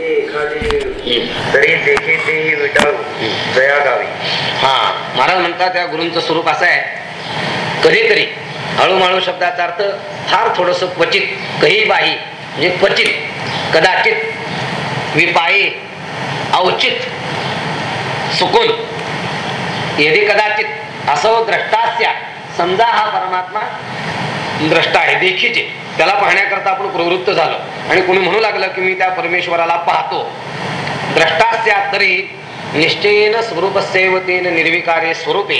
तरी देखी तेही विटाळू जया गावी हा महाराज म्हणतात त्या गुरूंचं स्वरूप असं आहे. कधीतरी हळूमाळू शब्दाचा अर्थ फार थोडस क्वचित कही बाही म्हणजे क्वचित कदाचित विपायी औचित सुकून. यदि कदाचित असं द्रष्टास्या समजा हा परमात्मा द्रष्टा आहे देखीचे त्याला पाहण्याकरता आपण प्रवृत्त झालो. आणि कोणी म्हणू लागलं की मी त्या परमेश्वराला पाहतो. द्रष्टास्या तरी निश्चयेन स्वरूपसेवतेन निर्विकारे स्वरूपे.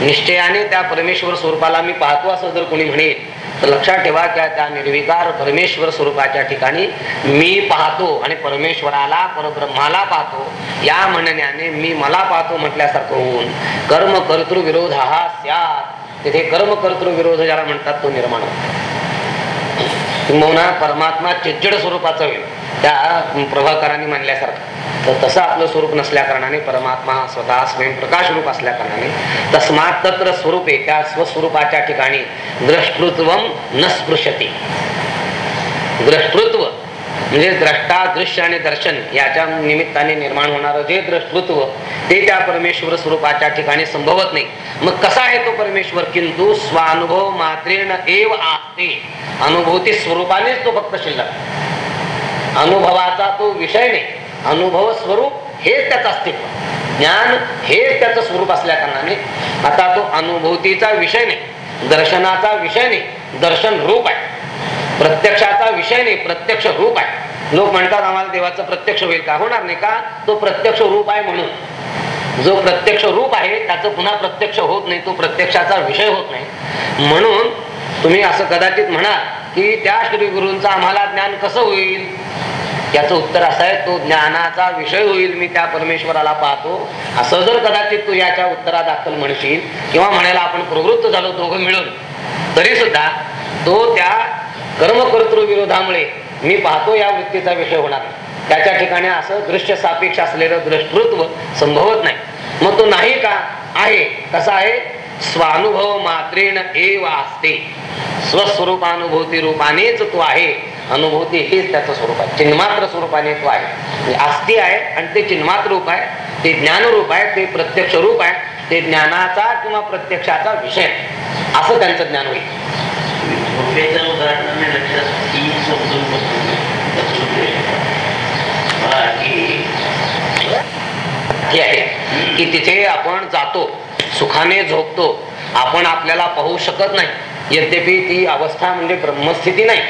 निश्चयाने त्या परमेश्वर स्वरूपाला मी पाहतो असं जर कोणी म्हणेल तर लक्षात ठेवा त्या त्या निर्विकार परमेश्वर स्वरूपाच्या ठिकाणी मी पाहतो आणि परमेश्वराला परब्रह्माला पाहतो. या म्हणण्याने मी मला पाहतो म्हटल्यासारखं होऊन कर्म कर्तृविरोध हा स्यात. तिथे कर्म कर्तृविरोध ज्याला म्हणतात तो निर्माण होतो. किंबहुना परमात्मा चिज्जड स्वरूपाचा होईल. त्या प्रभाकरांनी मानल्यासारखं तर तसं आपलं स्वरूप नसल्या कारणाने परमात्मा स्वतः स्वयंप्रकाश रूप असल्या कारणाने तस्मात तत्र स्वरूपे त्या स्वस्वरूपाच्या ठिकाणी द्रष्टृत्व न स्पृशते द्रष्टृत्व म्हणजे द्रष्टा दृश्य आणि दर्शन याच्या निमित्ताने निर्माण होणारं जे द्रष्टृत्व ते त्या परमेश्वर स्वरूपाच्या ठिकाणी संभवत नाही. मग कसा आहे तो परमेश्वर? किंतु स्वानुभव मात्रेन एव आस्ते. अनुभूती स्वरूपानेच तो फक्त शिल्लक. अनुभवाचा तो विषय नाही. अनुभव स्वरूप हेच त्याचं अस्तित्व. ज्ञान हेच त्याचं स्वरूप असल्या कारणाने आता तो अनुभूतीचा विषय नाही. दर्शनाचा विषय नाही. दर्शन रूप आहे. प्रत्यक्षाचा विषय नाही प्रत्यक्ष रूप आहे. लोक म्हणतात आम्हाला देवाचं प्रत्यक्ष होईल का? होणार नाही का? तो प्रत्यक्ष रूप आहे म्हणून. जो प्रत्यक्ष रूप आहे त्याचं पुन्हा प्रत्यक्ष होत नाही तो प्रत्यक्षाचा विषय होत नाही. म्हणून तुम्ही असं कदाचित म्हणा की त्या श्री गुरूंचं आम्हाला ज्ञान कसं होईल? याचं उत्तर असं आहे तो ज्ञानाचा विषय होईल मी त्या परमेश्वराला पाहतो. असं जर कदाचित तू याच्या उत्तरादाखल म्हणशील किंवा म्हणायला आपण प्रवृत्त झालो दोघं मिळून तरी सुद्धा तो त्या कर्मकर्तृ विरोधामुळे मी पाहतो या वृत्तीचा विषय होणार त्याच्या ठिकाणी असं दृश्य सापेक्ष असलेलं दृष्टृत्व संभवत नाही. मग तो नाही का आहे? कसा आहे? स्वानुभव मात्रेण एव असते स्वस्वरूपानुभूती रूपानेच तो आहे. अनुभूती हेच त्याचं स्वरूप आहे. चिन्मात्र स्वरूपाने तो आहे. म्हणजे आस्ती आहे आणि ते चिन्मात्र रूप आहे. ते ज्ञान रूप आहे. ते प्रत्यक्ष रूप आहे. ते ज्ञानाचा किंवा प्रत्यक्षाचा विषय असं त्यांचं ज्ञान होईल. झोपेच्या उदाहरणाने लक्षात तीन शब्द हे आहे की तिथे आपण जातो सुखाने झोपतो आपण आपल्याला पाहू शकत नाही. यद्यपि ती अवस्था म्हणजे ब्रह्मस्थिती नाही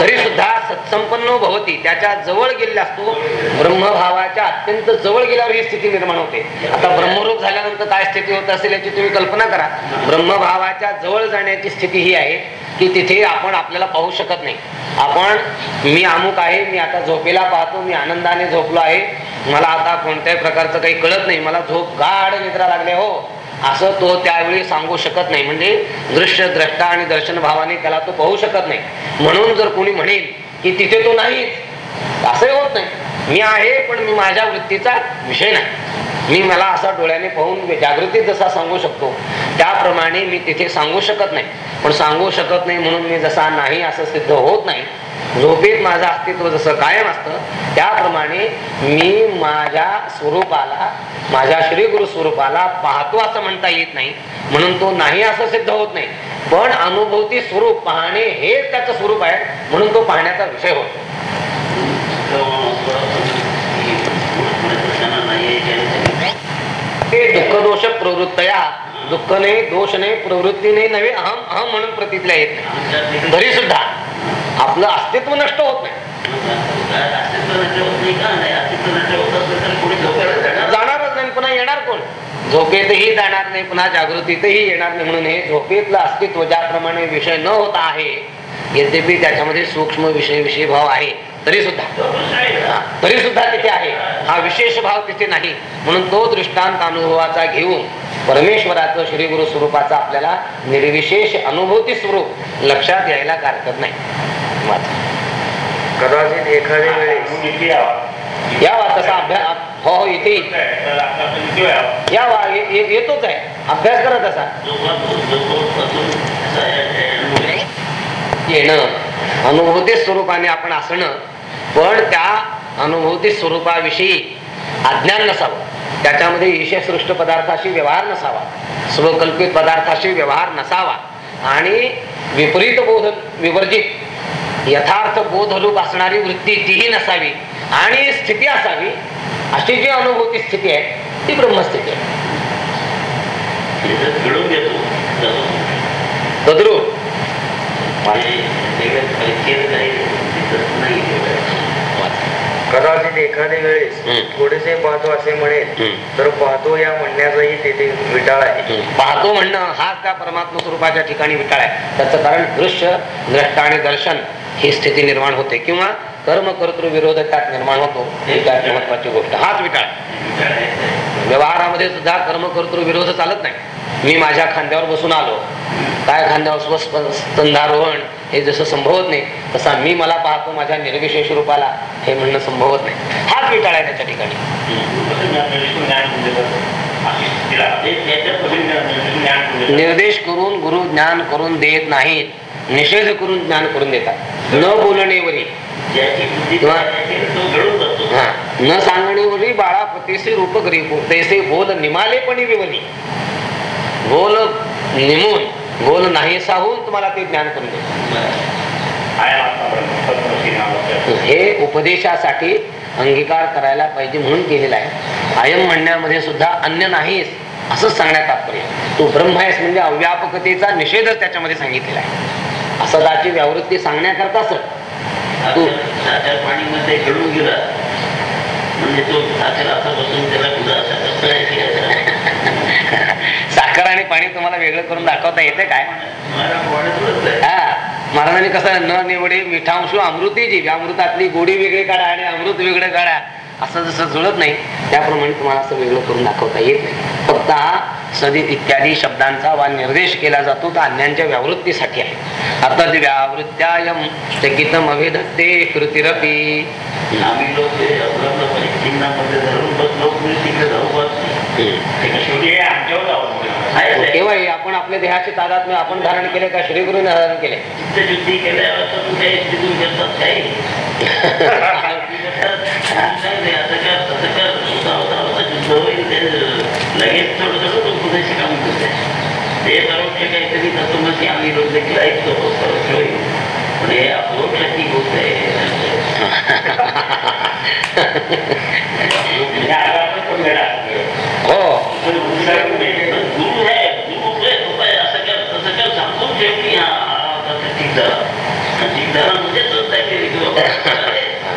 तरी सुद्धा सत्संपन्न भवती. त्याच्याजवळ गेलेला असतो ब्रह्मभावाच्या अत्यंत जवळ गेल्यावर ही स्थिती निर्माण होते. आता ब्रह्मरूप झाल्यानंतर काय स्थिती होत असेल याची तुम्ही कल्पना करा. ब्रह्मभावाच्या जवळ जाण्याची स्थिती ही आहे की तिथे आपण आपल्याला पाहू शकत नाही. आपण मी अमुक आहे मी आता झोपेला पाहतो मी आनंदाने झोपलो आहे. मला आता कोणत्याही प्रकारचं काही कळत नाही. मला झोप गाढ निद्रा लागले हो असं तो त्यावेळी सांगू शकत नाही. म्हणजे दृश्य द्रष्टा आणि दर्शन भावाने त्याला तो पाहू शकत नाही. म्हणून जर कोणी म्हणेल की तिथे तो नाही असंही होत नाही. मी आहे पण मी माझ्या वृत्तीचा विषय नाही. मी मला असा डोळ्याने पाहून जागृती जसा सांगू शकतो त्याप्रमाणे मी तिथे सांगू शकत नाही. पण सांगू शकत नाही म्हणून मी जसा नाही असं सिद्ध होत नाही झोपेत माझं अस्तित्व जसं कायम असतं त्याप्रमाणे मी माझ्या स्वरूपाला माझ्या श्री गुरु स्वरूपाला पाहतो असं म्हणता येत नाही. म्हणून तो नाही असं सिद्ध होत नाही. पण अनुभूती स्वरूप पाहणे हे त्याचं स्वरूप आहे म्हणून तो पाहण्याचा विषय होतो. ते दुःख दोष प्रवृत्तया दुःख नाही दोष नाही प्रवृत्ती नाही नव्हे अहम अहम म्हणून प्रतीतल्या येत नाही. तरी सुद्धा आपलं अस्तित्व नष्ट होत नाही. जाणारच नाही पुन्हा येणार कोण? झोपेतही जाणार नाही पुन्हा जागृतीतही येणार नाही म्हणून हे झोपेतलं अस्तित्व ज्याप्रमाणे विषय न होता आहे यद्यपि त्याच्यामध्ये सूक्ष्म विषय विषय भाव आहे तरी सुद्धा तरी सुद्धा तिथे आहे. हा विशेष भाव तिथे नाही. म्हणून तो दृष्टांत अनुभवाचा घेऊन परमेश्वराचं श्री गुरु स्वरूपाचा आपल्याला निर्विशेष अनुभूती स्वरूप लक्षात यायला हरकत नाही. कदाचित एखाद्या वेळेस यावा तसा अभ्यास हो हो इथे यावा ये- ये- येतोच आहे. अभ्यास करत असा. येणं. अनुभूती स्वरूपाने आपण असणं. पण त्या अनुभूती स्वरूपाविषयी अज्ञान नसावं. त्याच्यामध्ये ईशसृष्ट पदार्थाशी व्यवहार नसावा. स्वकल्पित पदार्थाशी व्यवहार नसावा. आणि विपरीत बोध विवर्जित यथार्थ बोधरूप असणारी वृत्ती तीही नसावी. आणि स्थिती असावी. अशी जी अनुभूती स्थिती आहे ती ब्रह्मस्थिती आहे. त्याच्यात घडून घेतो तद्रूप म्हणजे वेगळं परिच्छेद काही दिसत नाही कदाचित एखाद्या वेळेस. थोडेसे पाहतो असे म्हणेल. तर पाहतो या म्हणण्याचाही तेथे विटाळ आहे. पाहतो म्हणणं हाच त्या परमात्मा स्वरूपाच्या ठिकाणी विटाळ आहे. त्याचं कारण दृश्य द्रष्टा आणि दर्शन ही स्थिती निर्माण होते किंवा कर्म कर्तृ विरोध त्यात निर्माण होतो. ही त्यात महत्वाची गोष्ट. हाच विटाळ व्यवहारामध्ये सुद्धा कर्म कर्तृ विरोध चालत नाही. मी माझ्या खांद्यावर बसून आलो. काय खांद्यावर स्व- हे जसं संभवत नाही तसा मी मला पाहतो माझ्या निर्विशेष रूपाला. हे म्हणणं संभवत नाही. हाच विटाळ आहे त्याच्या ठिकाणी. निर्देश करून गुरु ज्ञान करून देत नाहीत. निषेध करून ज्ञान करून देतात. न बोलणेवरी. किंवा- हा न सांगणेवरी बाळा पतीसे रूप करी तैसे बोल निमालेपणी विवली बोल निमून बोल नाही साहून तुम्हाला ते ज्ञान करून देत हे उपदेशासाठी अंगीकार करायला पाहिजे म्हणून केलेलं आहे. आयम म्हणण्यामध्ये सुद्धा अन्य नाहीस असंच सांगण्यात तात्पर्य. तू ब्रह्म आहेस म्हणजे अव्यापकतेचा निषेधच त्याच्यामध्ये सांगितलेला आहे. असं त्याची व्यावृत्ती सांगण्याकरताच तू- साखर पाणीमध्ये घडून गेला. म्हणजे तो त्याला पुढं असा कसं आहे की असं साखर आणि पाणी तुम्हाला वेगळं करून दाखवता येते काय? हा महाराजांनी कसं न निवडे मिठांशू अमृती जी अमृतातली गोडी वेगळी काढा आणि अमृत वेगळं काढा. असं जसं जुळत नाही त्याप्रमाणे तुम्हाला असं वेगळं करून दाखवता येत नाही. फक्त हा सदित इत्यादी शब्दांचा वा निर्देश केला जातो तो अन्यांच्या व्यावृत्तीसाठी आहे. आता व्यावृत्त्यायम चकितम अभिधत्ते कृतिरपी. आम्ही लोक हे आपलं परिचिन्नामध्ये धरून बसलो तरी तिकडे जाऊ बस शेवटी हे आमच्यावर आहे ते. केव्हाही आपण आपल्या देहाची तादात्म्य आपण धारण केले का श्रीगुरूने धारण केले लगेच थोडं थोडं पुढेची काम करते ते परोक्ष काहीतरी तत्वमसी आम्ही लोक देखील ऐकतो परोक्ष होईल पण हे अपरोक्षाची गोष्ट आहे हो गुरु आहे गुरु आहे असं कर तसं कर सांगून शेवटी हा तसं ठीक झाला ठीक झाला म्हणजे चर्चा केली की बाबा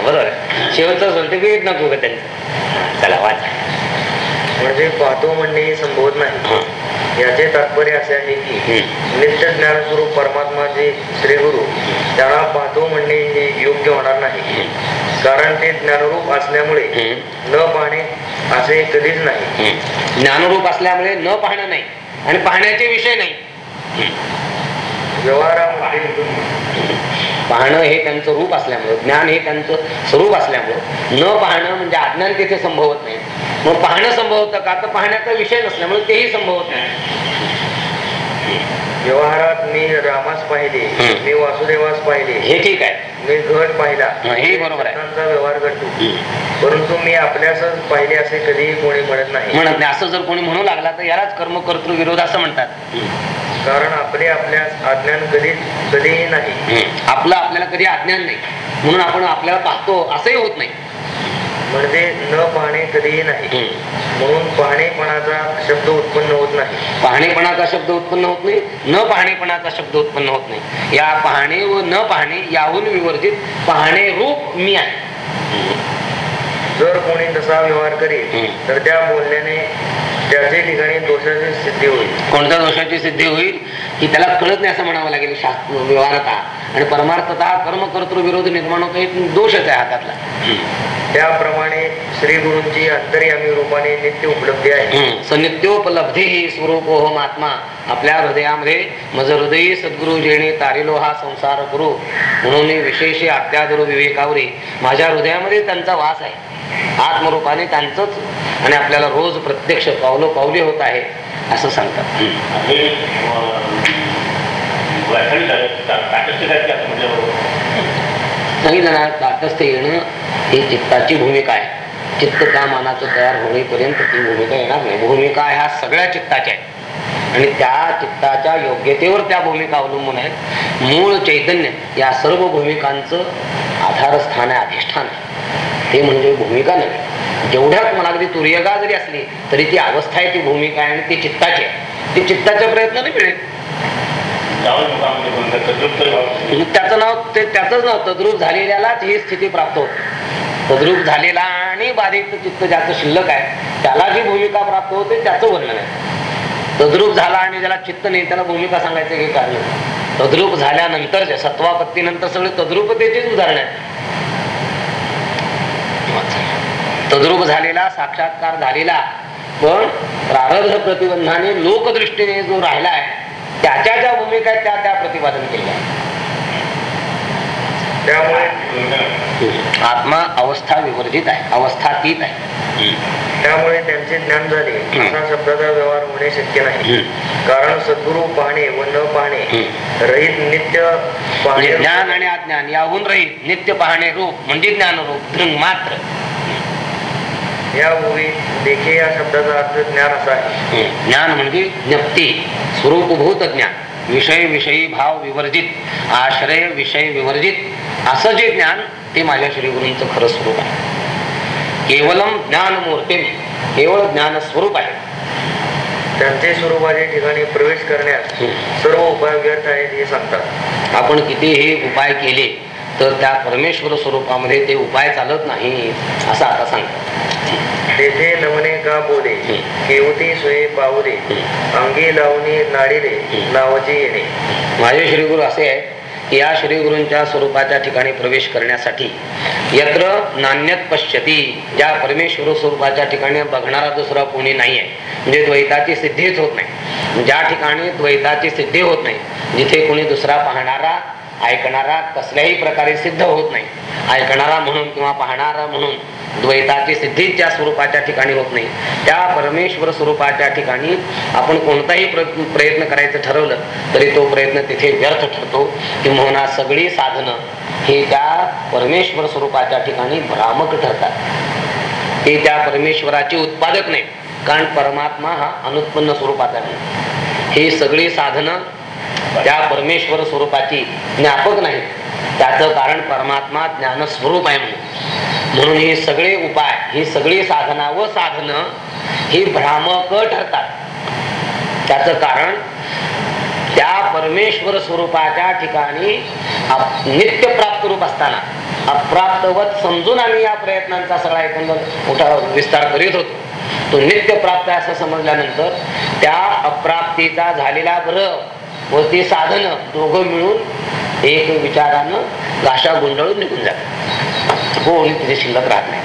बरोबर आहे. शेवटचं सर्टिफिकेट नको का त्यांचं चला वाच पाहतो म्हणणे संभवत नाही. याचे तात्पर्य असे आहे की नित्य ज्ञान स्वरूप परमात्मा जे श्री गुरु त्यांना पाहतो म्हणणे हे योग्य होणार नाही. कारण ते ज्ञानरूप असल्यामुळे न पाहणे असे कधीच नाही. ज्ञानरूप असल्यामुळे न पाहणं नाही आणि पाहण्याचे विषय नाही. व्यवहारामध्ये पाहणं हे त्यांचं रूप असल्यामुळं ज्ञान हे त्यांचं स्वरूप असल्यामुळं न पाहणं म्हणजे अज्ञान तिथे संभवत नाही. मग पाहणं संभवतं का? तर पाहण्याचा विषय नसल्यामुळे तेही संभवत नाही. व्यवहारात मी रामास पाहिले. मी वासुदेवास पाहिले हे ठीक आहे. मी घट पाहिला. हा, बरोबर आहे. व्यवहार घडतो परंतु मी आपल्यासच पाहिले असे कधीही कोणी म्हणत नाही. म्हणत नाही. असं जर कोणी म्हणू लागला तर यालाच कर्म कर्तृ विरोध असं म्हणतात. कारण आपले आपल्यास अज्ञान कधी कधीही नाही. आपलं आपल्याला कधी अज्ञान नाही. म्हणून आपण आपल्याला पाहतो असंही होत नाही. म्हणजे न पाहणे कधीही नाही. म्हणून पाहणेपणाचा शब्द उत्पन्न होत नाही. पाहणेपणाचा शब्द उत्पन्न होत नाही न पाहणेपणाचा शब्द उत्पन्न होत नाही. या पाहणे व न पाहणे याहून विवर्जित पाहणे रूप मी आहे. जर कोणी तसा व्यवहार करेल. तर त्या बोलण्याने त्याचे ठिकाणी दोषाची सिद्धी होईल. कोणत्या दोषाची सिद्धी होईल? की त्याला कळत नाही असं म्हणावं लागेल व्यवहारता. आणि परमार्थता कर्म कर्तृ विरोध निर्माण होतो एक दोषच आहे हातातला. त्याप्रमाणे श्री गुरूंची अंतर्यामी रूपाने नित्य उपलब्धी आहे. सनित्योपलब्धी ही स्वरूपोहम आत्मा आपल्या हृदयामध्ये मज हृदयी सद्गुरु जेणे तारिलो हा संसार गुरु. म्हणून विशेष अत्यादुर विवेकावरी माझ्या हृदयामध्ये त्यांचा वास आहे. आत्मरूपाने त्यांचंच आणि आपल्याला रोज प्रत्यक्ष पावलो पावली होत आहे असं सांगतात. सांगितलं ना ताटस्थ येणं ही चित्ताची भूमिका आहे. चित्त का मानाचं तयार होईपर्यंत ती भूमिका येणार नाही. भूमिका ह्या सगळ्या चित्ताच्या आहेत. आणि त्या चित्ताच्या योग्यतेवर त्या भूमिका अवलंबून आहेत. मूळ चैतन्य या सर्व भूमिकांचं आधारस्थान आहे अधिष्ठान आहे. ते म्हणजे भूमिका नव्हे. जेवढ्या तुम्हाला अगदी तुर्यगा जरी असली तरी ती अवस्था आहे ती भूमिका आहे आणि ती चित्ताची आहे. ती चित्ताच्या प्रयत्नाने मिळेल. म्हणजे त्याचं नाव ते त्याचंच नाव तद्रूप झालेल्यालाच ही स्थिती प्राप्त होते. तद्रूप झालेला आणि बाधित चित्त ज्याचं शिल्लक आहे त्याला जी भूमिका प्राप्त होते त्याचं वर्णन आहे. तद्रूप झाला आणि ज्याला चित्त नाही त्याला भूमिका सांगायचं हे कारण तद्रुप तद्रूप झाल्यानंतर सत्वापत्तीनंतर सगळे तद्रुपतेचीच उदाहरण आहे तद्रूप झालेला साक्षात्कार झालेला पण प्रारब्ध प्रतिबंधाने लोकदृष्टीने जो राहिला आहे त्याच्या ज्या भूमिका आहेत त्या त्या प्रतिपादन केल्या. त्यामुळे आत्मा अवस्था विवर्जित आहे अवस्थातीत आहे. त्यामुळे त्यांचे ज्ञान झाले. असा शब्दाचा व्यवहार होणे शक्य नाही. कारण सद्गुरु पाहणे व न पाहणे रहित नित्य म्हणजे पाहणे ज्ञान आणि अज्ञान याहून रहित नित्य पाहणे रूप म्हणजे ज्ञान रूप मात्र. या ओवी देखे या शब्दाचा अर्थ ज्ञान असा आहे. ज्ञान म्हणजे ज्ञप्ती स्वरूपभूत ज्ञान. विषय विषयी भाव विवर्जित आश्रय विषय विवर्जित. असं जे ज्ञान ते माझ्या श्री गुरूंचं खरं स्वरूप आहे. केवलम ज्ञान मूर्ती केवळ ज्ञान स्वरूप आहे त्यांचे स्वरूपाच्या ठिकाणी प्रवेश करण्यास सर्व उपाय व्यर्थ आहेत हे सांगतात. आपण कितीही उपाय केले तर त्या परमेश्वर स्वरूपामध्ये ते उपाय चालत नाही असं आता सांगतात. तेथे नमने का बोले? केवती सोये पावले अंगी लावणी नाडिले? नावाचे येणे. माझे श्रीगुरु असे आहे की या श्रीगुरूंच्या स्वरूपाच्या ठिकाणी प्रवेश करण्यासाठी यत्र नान्यत पश्यती. ज्या परमेश्वर स्वरूपाच्या ठिकाणी बघणारा दुसरा कोणी नाही आहे म्हणजे द्वैताची सिद्धीच होत नाही. ज्या ठिकाणी द्वैताची सिद्धी होत नाही जिथे कोणी दुसरा पाहणारा ऐकणारा कसल्याही प्रकारे सिद्ध होत नाही. ऐकणारा म्हणून किंवा पाहणारा म्हणून द्वैताची सिद्धी ज्या स्वरूपाच्या ठिकाणी होत नाही. त्या परमेश्वर स्वरूपाच्या ठिकाणी आपण कोणताही प्र- प्रयत्न करायचं ठरवलं तरी तो प्रयत्न तिथे व्यर्थ ठरतो किंवा सगळी साधनं ही त्या परमेश्वर स्वरूपाच्या ठिकाणी भ्रामक ठरतात. ते त्या परमेश्वराचे उत्पादक नाही कारण परमात्मा हा अनुत्पन्न स्वरूपाचा नाही. ही सगळी साधनं त्या परमेश्वर स्वरूपाची ज्ञापक नाही त्याचं कारण परमात्मा ज्ञान स्वरूप आहे म्हणून. म्हणून ही सगळे उपाय ही सगळी साधना व साधनं ही भ्रामक ठरतात. त्याचं कारण त्या परमेश्वर स्वरूपाच्या ठिकाणी नित्य प्राप्त रूप असताना अप्राप्तवत समजून आम्ही या प्रयत्नांचा सगळा एकंदर मोठा विस्तार करीत होतो. तो नित्य प्राप्त असं समजल्यानंतर त्या अप्राप्तीचा झालेला भ्रम व ती साधन दोघं मिळून एक विचारानं गाशा गुंडळून निघून जातात. हो, कोणी तिथे शिल्लक राहत नाही.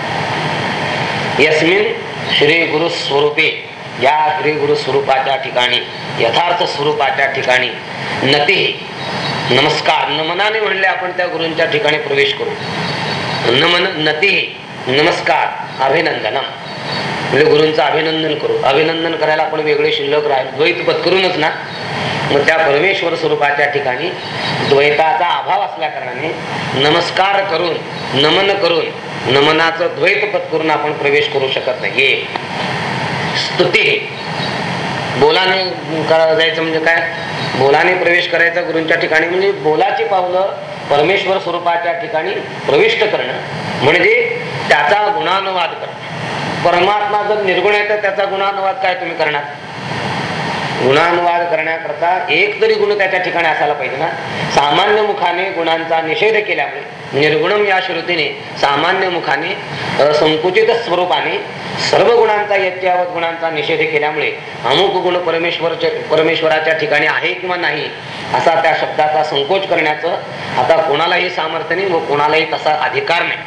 यस्मिन श्री गुरु स्वरूपे या श्री गुरु स्वरूपाच्या ठिकाणी यथार्थ स्वरूपाच्या ठिकाणी नती. नमस्कार नमनाने म्हणले आपण त्या गुरूंच्या ठिकाणी प्रवेश करू. नमन नती नमस्कार अभिनंदनम. म्हणजे गुरूंचं अभिनंदन करू. अभिनंदन करायला आपण वेगळे शिल्लक राहील द्वैत पत्करूनच ना. मग त्या परमेश्वर स्वरूपाच्या ठिकाणी द्वैताचा अभाव असल्या कारणाने नमस्कार करून नमन करून नमनाचं द्वैत पत्करून आपण प्रवेश करू शकत नाही. हे स्तुती बोलाने जायचं म्हणजे काय? बोलाने प्रवेश करायचा गुरूंच्या ठिकाणी म्हणजे बोलाची पावलं परमेश्वर स्वरूपाच्या ठिकाणी प्रविष्ट करणं. म्हणजे त्याचा गुणानुवाद करणं. परमात्मा जर निर्गुण आहे तर त्याचा गुणानुवाद काय तुम्ही करणार? गुणानुवाद करण्याकरता एक तरी गुण त्याच्या ठिकाणी असायला पाहिजे ना. सामान्य मुखाने गुणांचा निषेध केल्यामुळे निर्गुणम या श्रुतीने सामान्य मुखाने संकुचित स्वरूपाने सर्व गुणांचा यत्यावत गुणांचा निषेध केल्यामुळे अमुक गुण परमेश्वरच्या परमेश्वराच्या ठिकाणी आहे किंवा नाही असा त्या शब्दाचा संकोच करण्याचं आता कोणालाही सामर्थ्य नाही व कोणालाही तसा अधिकार नाही.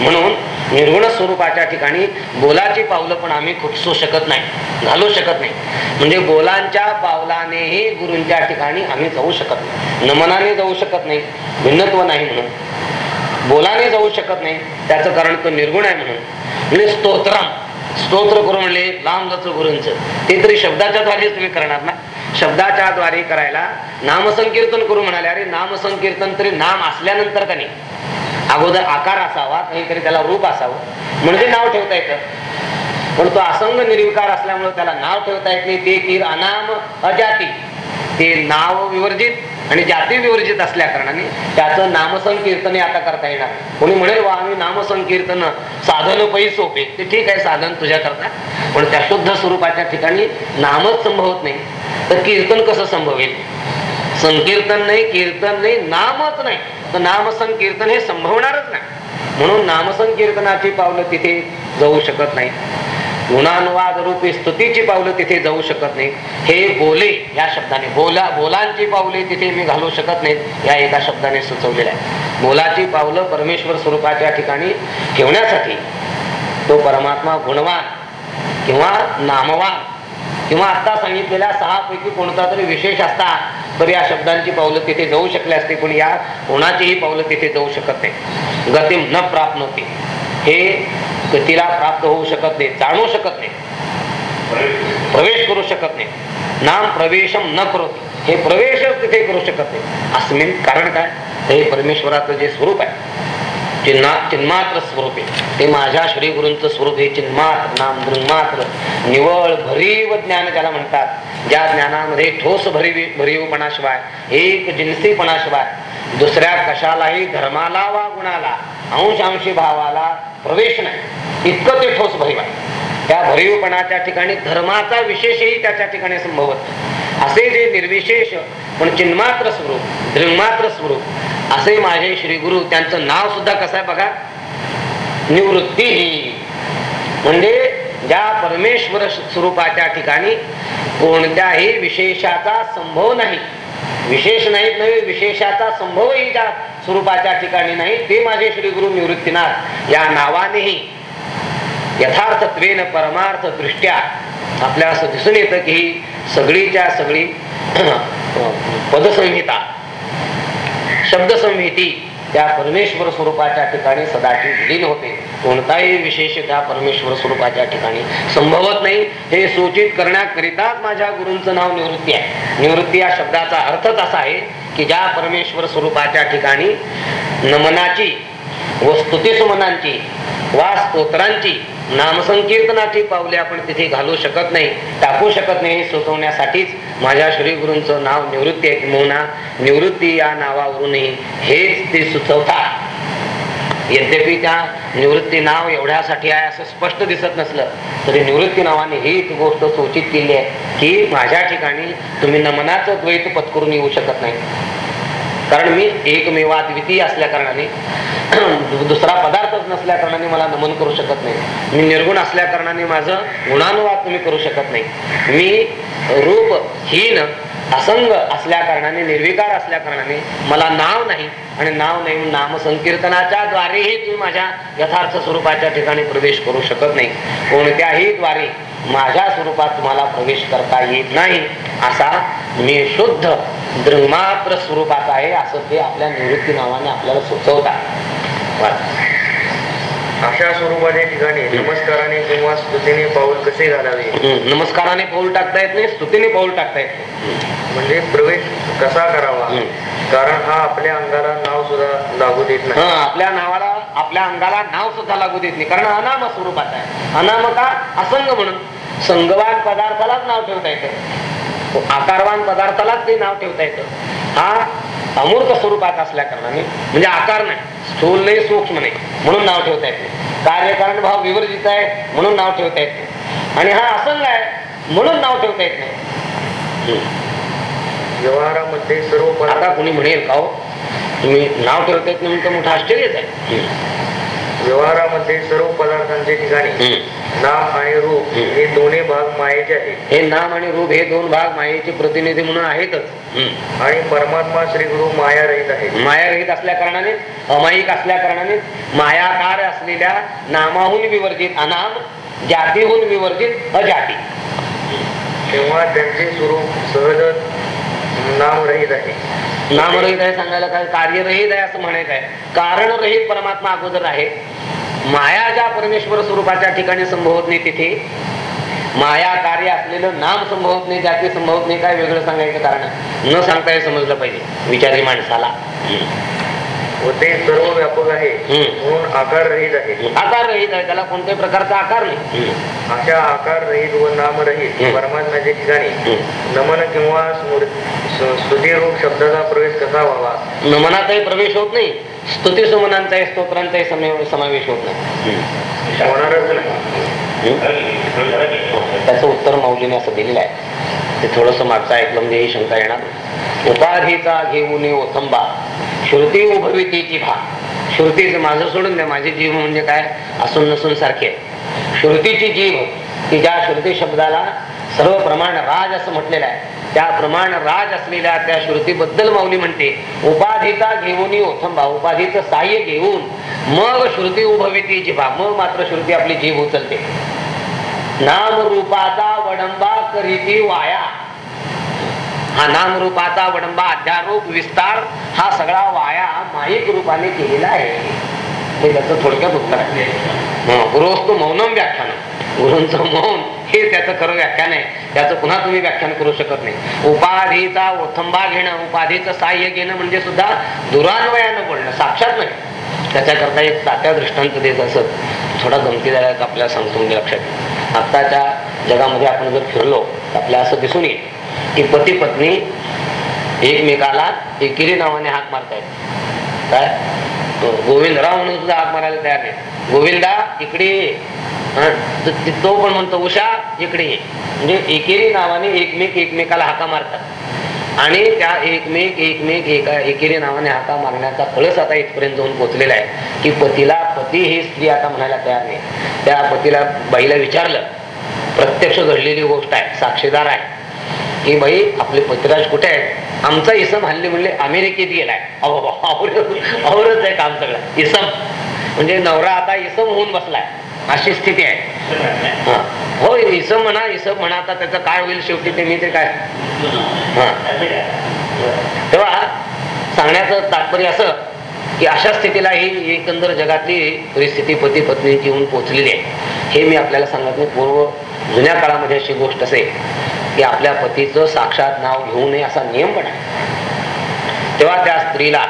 म्हणून निर्गुण स्वरूपाच्या ठिकाणी बोलाची पावलं पण आम्ही खुपसू शकत नाही घालू शकत नाही. म्हणजे बोलांच्या पावलानेही गुरूंच्या ठिकाणी आम्ही जाऊ शकत नाही. नमनाने जाऊ शकत नाही भिन्नत्व नाही म्हणून. बोलाने जाऊ शकत नाही त्याचं कारण तो निर्गुण आहे म्हणून. म्हणजे स्तोत्रम स्तोत्र गुरु म्हणले लांब जातो गुरूंचं. ते तरी शब्दाच्या द्वारेच तुम्ही करणार ना? शब्दाच्या द्वारे करायला नामसंकीर्तन करू म्हणाले अरे नामसंकीर्तन तरी नाम असल्यानंतर का नाही अगोदर आकार असावा काहीतरी त्याला रूप असावं. म्हणजे नाव ठेवता येतं. पण तो असंग निर्विकार असल्यामुळे त्याला नाव ठेवता येत नाही. ते तीर अनाम अजाती. ते नाव विवर्जित आणि जाती विवर्जित असल्या कारणाने त्याचं नामसंकीर्तन आता करता येणार. कोणी म्हणेल वा आम्ही नामसंकीर्तन साधन पै सोपे. ते ठीक आहे साधन तुझ्या करता. पण त्या शुद्ध स्वरूपाच्या ठिकाणी नामच संभवत नाही. तर कीर्तन कसं संभवेल संकीर्तन नाही कीर्तन नाही नामच नाही. तर नामसंकीर्तन हे संभवणारच नाही. म्हणून नामसंकीर्तनाची पावलं तिथे जाऊ शकत नाही गुणानुवाद रूपी स्तुतीची पावलं तिथे जाऊ शकत नाही हे बोले या शब्दाने बोला बोलांची पावले तिथे मी घालू शकत नाहीत या एका शब्दाने सुचवलेल्या आहे. बोलाची पावलं परमेश्वर स्वरूपाच्या ठिकाणी ठेवण्यासाठी तो परमात्मा गुणवान किंवा नामवान किंवा आता सांगितलेल्या सहा पैकी कोणता तरी विशेष असता तर या शब्दांची पावलं तिथे जाऊ शकले असते पण या कोणाचीही पावलं तिथे जाऊ शकत नाही गतीम न प्राप्त नव्हती. हे गतीला प्राप्त होऊ शकत नाही जाणू शकत नाही. प्रवेश करू शकत नाही. नाम प्रवेशम न करत. हे प्रवेश तिथे करू शकत नाही. अस्मिन कारण काय? हे परमेश्वराचं जे स्वरूप आहे चिन्हा चिन्मात्र स्वरूप आहे. ते माझ्या श्री गुरूंचं स्वरूप हे चिन्मात्र नाम दृंगमात्र निवळ भरीव ज्ञान ज्याला म्हणतात ज्या ज्ञानामध्ये ठोस भरीव भरीवपणाशिवाय एक जिन्सीपणाशिवाय दुसऱ्या कशालाही धर्माला वा गुणाला अंश अंशी भावाला प्रवेश नाही. इतकं ते ठोस भरीव आहे. त्या भरीवपणाच्या ठिकाणी धर्माचा विशेषही त्याच्या ठिकाणी संभवत असे जे निर्विशेष पण चिन्मात्र स्वरूप दृंगमात्र स्वरूप असे माझे श्री गुरु त्यांचं नाव सुद्धा कसं आहे बघा? निवृत्ती ही. म्हणजे ज्या परमेश्वर स्वरूपाच्या ठिकाणी कोणत्याही विशेषाचा संभव नाही. विशेष नाहीत नव्हे विशेषाचा संभवही ज्या स्वरूपाच्या ठिकाणी नाही. ते माझे श्री गुरु निवृत्तीनाथ. या नावानेही यथार्थत्वेन परमार्थ दृष्ट्या आपल्याला असं दिसून येतं की ही सगळीच्या सगळी पदसंहिता शब्दसंहिती त्या परमेश्वर स्वरूपाच्या ठिकाणी सदाची विलीन होते. कोणताही विशेष त्या परमेश्वर स्वरूपाच्या ठिकाणी संभवत नाही. हे सूचित करण्याकरिताच माझ्या गुरूंचं नाव निवृत्ती आहे. निवृत्ती या शब्दाचा अर्थच असा आहे की ज्या परमेश्वर स्वरूपाच्या ठिकाणी नमनाची व स्तुतिसुमनांची वा स्तोत्रांची नामसंकीर्तनाची पावले आपण तिथे घालू शकत नाही टाकू शकत नाही हे सुचवण्यासाठीच माझ्या श्री गुरूंचं नाव निवृत्ती आहे. किंवा निवृत्ती या नावावरूनही हेच ते सुचवतात. यद्यपि त्या निवृत्ती नाव एवढ्यासाठी आहे असं स्पष्ट दिसत नसलं तरी निवृत्ती नावाने ही गोष्ट सूचित केली आहे की माझ्या ठिकाणी तुम्ही नमनाचं द्वैत पत्करून येऊ शकत नाही. कारण मी एकमेवा द्वितीय असल्या कारणाने दुसरा पदार्थच नसल्या कारणाने मला नमन करू शकत नाही. मी निर्गुण असल्या कारणाने माझं गुणानुवाद तुम्ही करू शकत नाही. मी रूपहीन असंग असल्या कारणाने निर्विकार असल्या कारणाने मला नाव नाही आणि नाव नाही नाम संकीर्तनाच्या द्वारेही तुम्ही माझ्या यथार्थ स्वरूपाच्या ठिकाणी प्रवेश करू शकत नाही. कोणत्याही द्वारे माझ्या स्वरूपात तुम्हाला प्रवेश करता येत नाही. असा मी शुद्ध दृंगमात्र स्वरूपात आहे असं ते आपल्या निवृत्ती नावाने आपल्याला सुचवतात. अशा स्वरूपाच्या ठिकाणी नमस्काराने किंवा स्तुतीने पाऊल कसे घालावे? नमस्काराने पाऊल टाकता येत नाही स्तुतीने पाऊल टाकता येत नाही. म्हणजे प्रवेश कसा करावा. कारण हा आपल्या अंगाला नाव सुद्धा लागू देत नाही. आपल्या नावाला आपल्या अंगाला नाव सुद्धा लागू देत नाही. कारण अनाम स्वरूपात आहे. अनाम का? असंग म्हणून. संगवान पदार्थालाच नाव ठेवता येतं. आकारवान पदार्थालाच ते नाव ठेवता येतं. हा अमूर्त स्वरूपात असल्या कारणाने म्हणजे आकार नाही स्थूल नाही सूक्ष्म नाही म्हणून नाव ठेवता येत नाही. कार्यकारण भाव विवर्जित आहे म्हणून नाव ठेवता येत नाही. आणि हा असंग आहे म्हणून नाव ठेवता येत नाही. व्यवहारामध्ये सर्व आता कोणी म्हणेल का हो? तुम्ही नाव ठेवता येत नाही म्हणून तर मोठं आश्चर्यच आहे व्यवहारामध्ये सर्व पदार्थांचे ठिकाणी. नाम आणि रूप. हे दोन्ही भाग मायेचे आहेत हे नाम आणि रूप हे दोन भाग मायेचे प्रतिनिधी म्हणून आहेतच. आणि परमात्मा श्री गुरु माया रहित आहे मायारहित असल्या कारणाने अमायिक असल्या कारणाने मायाकार असलेल्या नामाहून विवर्जित अनाम जातीहून विवर्जित अजाती तेव्हा त्यांचे स्वरूप सहज नामरहित आहे. नामरहित आहे सांगायला काय? कार्यरहित आहे असं म्हणायचं आहे. कारणरहित परमात्मा अगोदर आहे. माया ज्या परमेश्वर स्वरूपाच्या ठिकाणी संभवत नाही तिथे माया कार्य असलेलं नाम संभवत नाही जाती संभवत नाही काय वेगळं सांगायचं कारण? न सांगता हे समजलं पाहिजे. विचारी माणसाला. व ते सर्व व्यापक आहे. म्हणून आकार रहित आहे. आकार रहित आहे. त्याला कोणत्याही प्रकारचा आकार नाही. अशा आकार रहित व नाम रहित. परमात्म्याच्या ठिकाणी. नमन किंवा स्तुतीरूप शब्दाचा प्रवेश कसा व्हावा? नमनाचाही प्रवेश होत नाही. स्तुती सुमनांचाही स्तोत्रांचाही समे- समावेश होत नाही. होणारच नाही. त्याचं उत्तर मौलीने असं दिलेलं आहे. ते थोडस मागचं ऐकलं म्हणजे ही शंका येणार. नाही. उपाधीचा घेऊन ओथंबा. श्रुती उभवितीची भा श्रुतीच माझं सोडून द्या माझी जीव म्हणजे काय? असून नसून सारखे आहे. श्रुतीची जीव की ज्या श्रुती शब्दाला सर्व प्रमाण राज असं म्हटलेलं आहे त्या प्रमाण राज असलेल्या त्या श्रुतीबद्दल माऊली म्हणते उपाधीचा घेऊन ओथंबा उपाधीचं साह्य घेऊन मग श्रुती उभविती जिभा. मग मात्र श्रुती आपली जीभ उचलते. नाम रूपाचा वडंबा करीती वाया. हा नाम रूपाचा वडंबा अध्यारोप विस्तार हा सगळा वाया माईक रूपाने केलेला आहे. हे त्याचं थोडक्यात उत्तर आहे. हो, गुरुस्तू मौनम व्याख्यान. गुरुंचं मौन हे त्याचं खरं व्याख्यान आहे. त्याचं पुन्हा तुम्ही व्याख्यान करू शकत नाही. उपाधीचा ओथंबा घेणं उपाधीचं साह्य घेणं म्हणजे सुद्धा दुरान्वयानं बोलणं साक्षात नाही. त्याच्याकरता एक तात्या दृष्टांत देत असत. थोडा गमतीदायक आपल्याला सांगतो म्हणजे लक्षात. आत्ताच्या जगामध्ये आपण जर फिरलो तर आपल्याला असं दिसून येईल. की पती पत्नी एकमेकाला एकेरी नावाने हाक मारतायत. काय? गोविंदराव म्हणून सुद्धा हाक मारायला तयार नाही. गोविंदा इकडे तो पण म्हणतो उषा इकडे म्हणजे एकेरी नावाने एकमेक एकमेकाला हाका मारतात. आणि त्या एकमेक एकमेक एका एकेरी नावाने हाका मारण्याचा कळस आता इथपर्यंत जाऊन पोहोचलेला आहे की पतीला पती ही स्त्री आता म्हणायला तयार नाही. त्या पतीला बाईला विचारलं प्रत्यक्ष घडलेली गोष्ट आहे साक्षीदार आहे. की बाई आपले पतिराज कुठे आहेत? आमचा इसम हल्ली म्हणले अमेरिकेत गेलाय. अहो, आहे काम सगळं. इसम. म्हणजे नवरा आता इसम होऊन बसलाय. अशी स्थिती आहे. हा. हो इसम म्हणा इसम म्हणा आता त्याचं काय होईल शेवटी ते मी ते काय? तेव्हा सांगण्याचं तात्पर्य असं की अशा स्थितीला ही एकंदर जगातली परिस्थिती पती पत्नीची येऊन पोहोचलेली आहे. हे मी आपल्याला सांगत नाही. पूर्व जुन्या काळामध्ये अशी गोष्ट असे की आपल्या पतीचं साक्षात नाव घेऊ नये असा नियम पण आहे. तेव्हा त्या स्त्रीला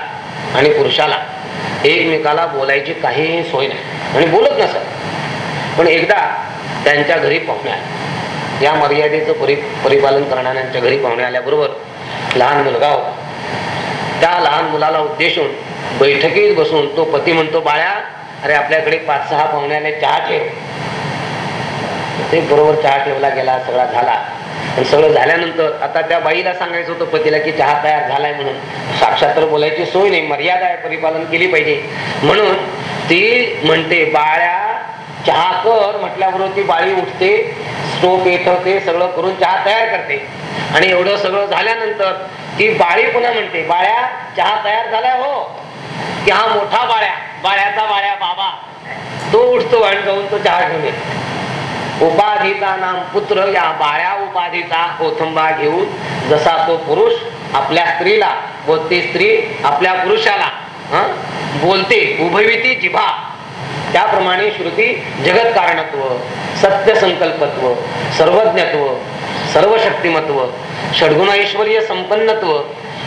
आणि पुरुषाला एकमेकाला बोलायची काहीही सोय नाही. आणि बोलत नसत. पण एकदा त्यांच्या घरी पाहुणे आले. या मर्यादेचं परि परिपालन करणाऱ्यांच्या घरी पाहुणे आल्याबरोबर लहान मुलगा होता. त्या लहान मुलाला उद्देशून बैठकीत बसून तो पती म्हणतो बाळ्या अरे आपल्याकडे पाच सहा पाहुणे आले चहा ठेव ते बरोबर चहा ठेवला गेला सगळा झाला. आणि सगळं झाल्यानंतर आता त्या बाईला सांगायचं होतं पतीला की चहा तयार झालाय म्हणून. साक्षात तर बोलायची सोय नाही मर्यादा आहे परिपालन केली पाहिजे. म्हणून ती म्हणते बाळ्या चहा कर म्हटल्याबरोबर ती बाळी उठते स्टोप येतवते सगळं करून चहा तयार करते. आणि एवढं सगळं झाल्यानंतर ती बाळी पुन्हा म्हणते बाळ्या चहा तयार झालाय हो. की हा मोठा बाळ्या बाळ्याचा बाळ्या बाबा. तो उठतो आणि जाऊन तो चहा घेऊन येतो. उपाधीचा नाम पुत्र या बाळ्या उपाधीचा ओथंबा घेऊन जसा तो पुरुष आपल्या स्त्रीला व ती स्त्री आपल्या पुरुषाला हं, बोलते उभविती जिभा. त्याप्रमाणे श्रुती जगत कारणत्व सत्य संकल्पत्व सर्वज्ञत्व सर्व शक्तिमत्व षडगुणैश्वर्य संपन्नत्व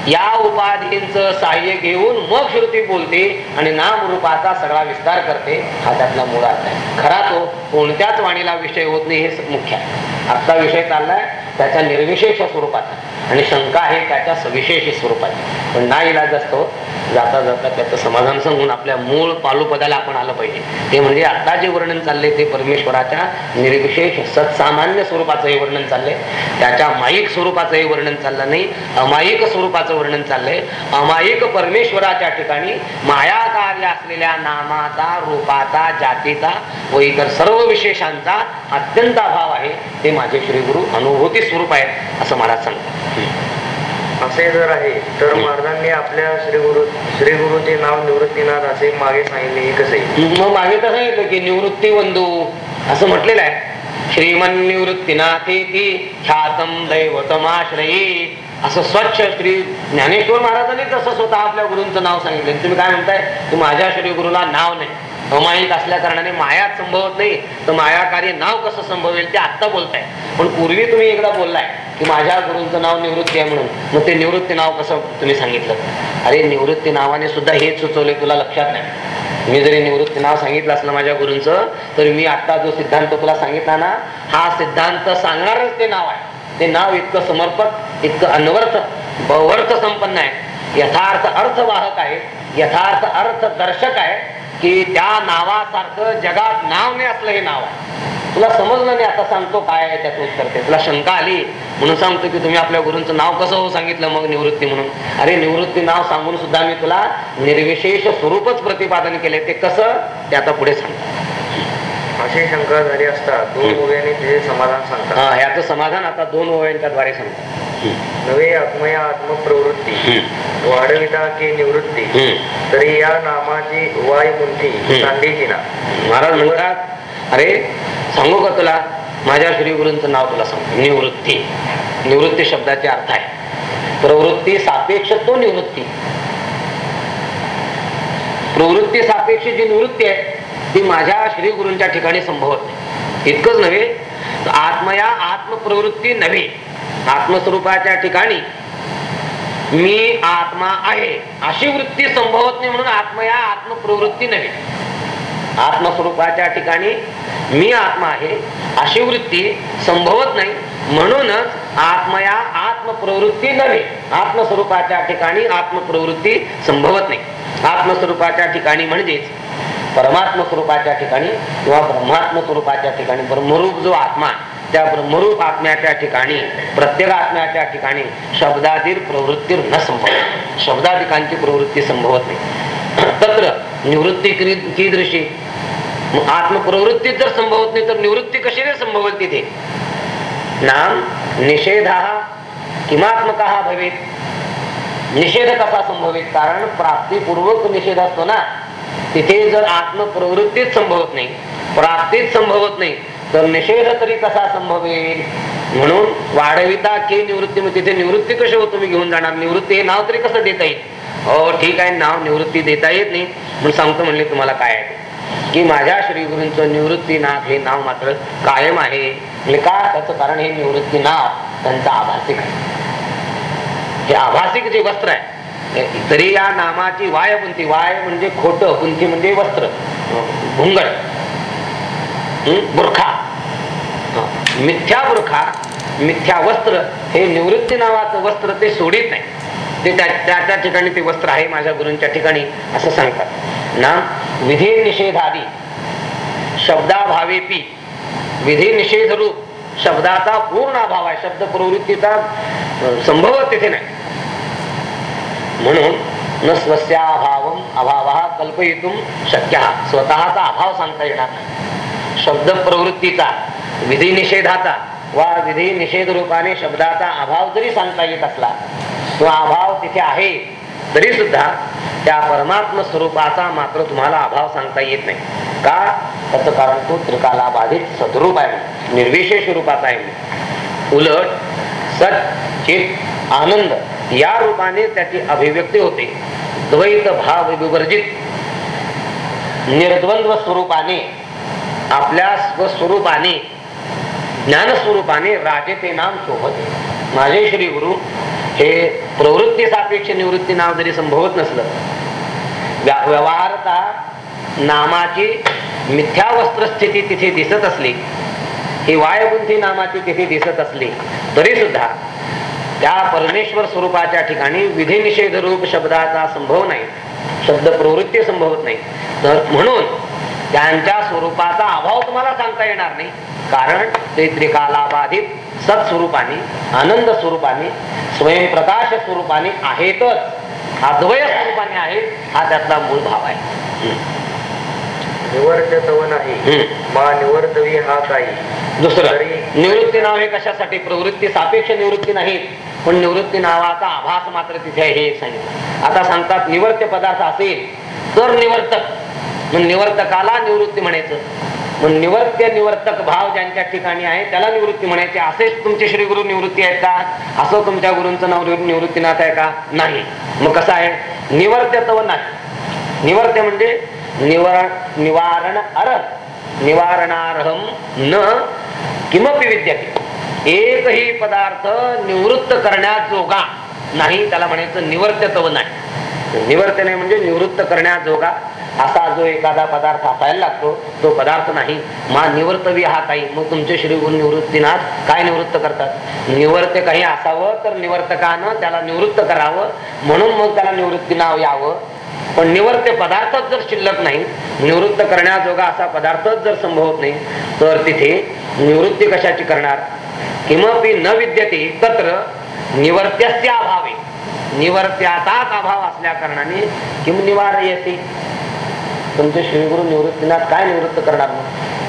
या उपाधींचं सहाय्य घेऊन मग श्रुती बोलते आणि नाम रूपाचा सगळा विस्तार करते. हा त्यातला मूळ अर्थ आहे. खरा तो कोणत्याच वाणीला विषय होत नाही हे मुख्य आहे. आजचा विषय चाललाय त्याच्या निर्विशेष स्वरूपाचा आणि शंका आहे त्याच्या सविशेष स्वरूपाची पण ना इलाज असतो जाता जाता त्याचं समाधान सांगून आपल्या मूळ पालुपदाला आपण आलं पाहिजे. ते म्हणजे आता जे वर्णन चाललंय ते परमेश्वराच्या निर्विशेष सत्सामान्य स्वरूपाचं हे वर्णन चाललंय. त्याच्या माईक स्वरूपाचं हे वर्णन चाललं नाही अमायिक स्वरूपाचं वर्णन चाललंय. अमायिक परमेश्वराच्या ठिकाणी मायाकार्य असलेल्या नामाचा रूपाचा जातीचा व इतर सर्व विशेषांचा अत्यंत अभाव आहे. ते माझे श्रीगुरु अनुभूती स्वरूप आहेत असं महाराज सांगतात. असे जर आहे तर महाराजांनी आपल्या श्रीगुरु श्रीगुरुचे नाव निवृत्तीनाथ असे मागे सांगितले हे कसे मग मागे तर सांगितलं की निवृत्ती बंधू असं म्हटलेलं आहे. श्रीमन निवृत्तीनाथेती ख्यातम दैवतमाश्रयी असं स्वच्छ श्री ज्ञानेश्वर महाराजांनी तसं स्वतः आपल्या गुरूंचं नाव सांगितलं. तुम्ही काय म्हणताय? की माझ्या श्री गुरुला नाव नाही. अमायिक असल्या कारणाने माया संभवत नाही. तर मायाकारी नाव कसं संभवेल ते आत्ता बोलताय. पण पूर्वी तुम्ही एकदा बोललाय की माझ्या गुरुंचं नाव निवृत्ती आहे म्हणून. मग ते निवृत्ती नाव कसं तुम्ही सांगितलं? अरे निवृत्ती नावाने सुद्धा हेच सुचवले तुला लक्षात नाही. मी जरी निवृत्ती नाव सांगितलं असलं माझ्या गुरूंचं तर मी आता जो सिद्धांत तुला सांगितला ना हा सिद्धांत सांगणारच ते नाव आहे. ते नाव इतकं समर्पक इतकं अनवर्थ बवर्थ संपन्न आहे. यथार्थ अर्थवाहक आहे यथार्थ अर्थ दर्शक आहे की त्या नावासारखं जगात नाव नाही असलं हे नाव आहे. तुला समजलं नाही आता सांगतो काय आहे त्याचं उत्तर ते. तुला शंका आली म्हणून सांगतो की तुम्ही आपल्या गुरूंचं नाव कसं हो सांगितलं मग निवृत्ती म्हणून. अरे निवृत्ती नाव सांगून सुद्धा मी तुला निर्विशेष स्वरूपच प्रतिपादन केले ते कसं? ते आता पुढे सांगतो. अशी शंका झाली असता दोन. ओव्याने तिचे समाधान सांगतात. हा ह्याचं समाधान आता दोन ओव्यांच्या द्वारे सांगतो नवे आत्मया आत्मप्रवृत्ती वाढविता की निवृत्ती तरी या नामाची वाय मुंठी. सांडीची ना महाराज म्हणतात अरे सांगू का तुला? माझ्या श्री गुरूंचं नाव तुला सांगतो. निवृत्ती. निवृत्ती शब्दाचे अर्थ आहे. प्रवृत्ती सापेक्ष तो निवृत्ती. प्रवृत्ती सापेक्ष जी निवृत्ती आहे ती माझ्या श्री गुरूंच्या ठिकाणी संभवत नाही. इतकंच नव्हे आत्मया आत्मप्रवृत्ती नव्हे. आत्मस्वरूपाच्या ठिकाणी मी आत्मा आहे. अशी वृत्ती संभवत नाही म्हणून आत्मया आत्मप्रवृत्ती नव्हे. आत्मस्वरूपाच्या ठिकाणी मी आत्मा आहे. अशी वृत्ती संभवत नाही म्हणूनच आत्मया आत्मप्रवृत्ती नव्हे. आत्मस्वरूपाच्या ठिकाणी आत्मप्रवृत्ती संभवत नाही. आत्मस्वरूपाच्या ठिकाणी म्हणजेच परमात्म स्वरूपाच्या ठिकाणी किंवा ब्रह्मात्म स्वरूपाच्या ठिकाणी ब्रह्मरूप जो आत्मा त्या ब्रह्मरूप आत्म्याच्या ठिकाणी प्रत्येक आत्म्याच्या ठिकाणी शब्दातील प्रवृत्ती न संभवत. शब्दाधिकांची प्रवृत्ती संभवत नाही. तत्र निवृत्ती की- कीदृशी? आत्मप्रवृत्ती जर संभवत नाही तर निवृत्ती कशी नाही संभवत तिथे? नाम निषेधा किमात्मक भवेत. निषेध कसा संभवेत कारण प्राप्तीपूर्वक निषेध असतो ना. तिथे जर आत्मप्रवृत्तीच संभवत नाही प्राप्तीच संभवत नाही तर निषेध तरी कसा संभवेल? म्हणून वाढविता की निवृत्ती मग तिथे निवृत्ती कशी हो तुम्ही घेऊन जाणार? निवृत्ती हे नाव तरी कसं देता येईल? हो ठीक आहे नाव निवृत्ती देता येत नाही. म्हणून सांगतो म्हणले तुम्हाला काय आहे की माझ्या श्री गुरूंचं निवृत्तीनाथ हे नाव मात्र कायम आहे. म्हणजे का? त्याचं कारण हे निवृत्ती नाव त्यांचं आभासिक आहे. हे आभासिक जे वस्त्र आहे तरी या नामाची वाय बुंती वाय म्हणजे खोट बुंती म्हणजे वस्त्र. भुंगड बुरखा. मिथ्या बुरखा मिथ्या वस्त्र हे निवृत्ती नावाचं वस्त्र ते सोडित नाही. ते त्या त्या त्या ठिकाणी ते वस्त्र आहे माझ्या गुरूंच्या ठिकाणी असं सांगतात. ना विधी निषेधादी शब्दाभावेपी. विधी निषेध रूप शब्दाचा पूर्ण अभाव आहे. शब्द प्रवृत्तीचा संभव तिथे नाही. म्हणून न स्वस्याभाव अभाव कल्पयितुम शक्य. स्वतःचा अभाव सांगता येणार नाही. शब्द प्रवृत्तीचा विधी निषेधाचा वा विधी निषेध रूपाने शब्दाचा अभाव जरी सांगता येत असला तो अभाव तिथे आहे तरी सुद्धा त्या परमात्म स्वरूपाचा मात्र तुम्हाला अभाव सांगता येत नाही. का? त्याचं कारण तो त्रिकाला बाधित सद्रूप आहे निर्विशेष रूपाचा आहे. उलट सत चित आनंद या रूपाने त्याची अभिव्यक्ती होते. द्वैत भाव विवर्जित. निर्द्वंद्व स्वरूपाने आपल्या स्वस्वरूपाने ज्ञानस्वरूपाने राजे ते नाम सोबत माझे श्री गुरु हे प्रवृत्ती सापेक्ष निवृत्ती नाव जरी संभवत नसलं व्या- व्यवहारता नामाची मिथ्या वस्त्रस्थिती तिथे दिसत असली ही वायबुद्धी नामाची तिथे दिसत असली तरी सुद्धा त्या परमेश्वर स्वरूपाच्या ठिकाणी विधिनिषेध रूप शब्दाचा संभव नाही. शब्द प्रवृत्ती संभवत नाही. तर म्हणून त्यांच्या स्वरूपाचा अभाव तुम्हाला सांगता येणार नाही. कारण ते त्रिकालाबाधित सत्स्वरूपाने आनंद स्वरूपाने स्वयंप्रकाश स्वरूपाने आहेतच. अद्वय स्वरूपाने आहेत हा त्यातला मूळ भाव आहे. निवर्त तव नाही. हम्म. मा निवर्तवी हा काही. दुसरं निवृत्ती नाव हे कशासाठी? प्रवृत्ती सापेक्ष निवृत्ती नाही पण निवृत्ती नावाचा आभास मात्र तिथे आहे हे सांगितलं. आता सांगतात निवर्त्य पदार्थ असेल तर निवर्तक. मग निवर्तकाला निवृत्ती म्हणायचं. मग निवर्त्य निवर्तक भाव ज्यांच्या ठिकाणी आहे त्याला निवृत्ती म्हणायचे. असेच तुमचे श्री गुरु निवृत्ती आहेत का? असं तुमच्या गुरूंचं नाव निवृ- निवृत्तीनाथ आहे का? नाही. मग कसं आहे? निवर्त्य तव नाही. निवर्त्य म्हणजे निवारण निवारण अर्ह निवारणार्हम न किमपि विद्यते. एकही पदार्थ निवृत्त करण्याजोगा नाही त्याला म्हणायचं निवर्त्यत्व नाही. निवर्तने म्हणजे निवृत्त करण्याजोगा असा जो एखादा पदार्थ असायला लागतो तो पदार्थ नाही. मा निवर्तवी हा काही मग तुमचे श्री गुरु निवृत्तीनाथ काय निवृत्त करतात? निवर्त काही असावं तर निवर्तकानं त्याला निवृत्त करावं म्हणून मग त्याला निवृत्ती नाव यावं. पण निवृत्त पदार्थच जर शिल्लक नाही निवृत्त करण्याजोगा असा पदार्थच जर संभवत नाही तर तिथे निवृत्ती कशाची करणार? किमपि न विद्यते तत्र निवर्त्याच्या अभावे. निवर्त्याचाच अभाव असल्या कारणाने किम निवार येते तुमचे श्रीगुरु निवृत्तीनाथ काय निवृत्त करणार मग?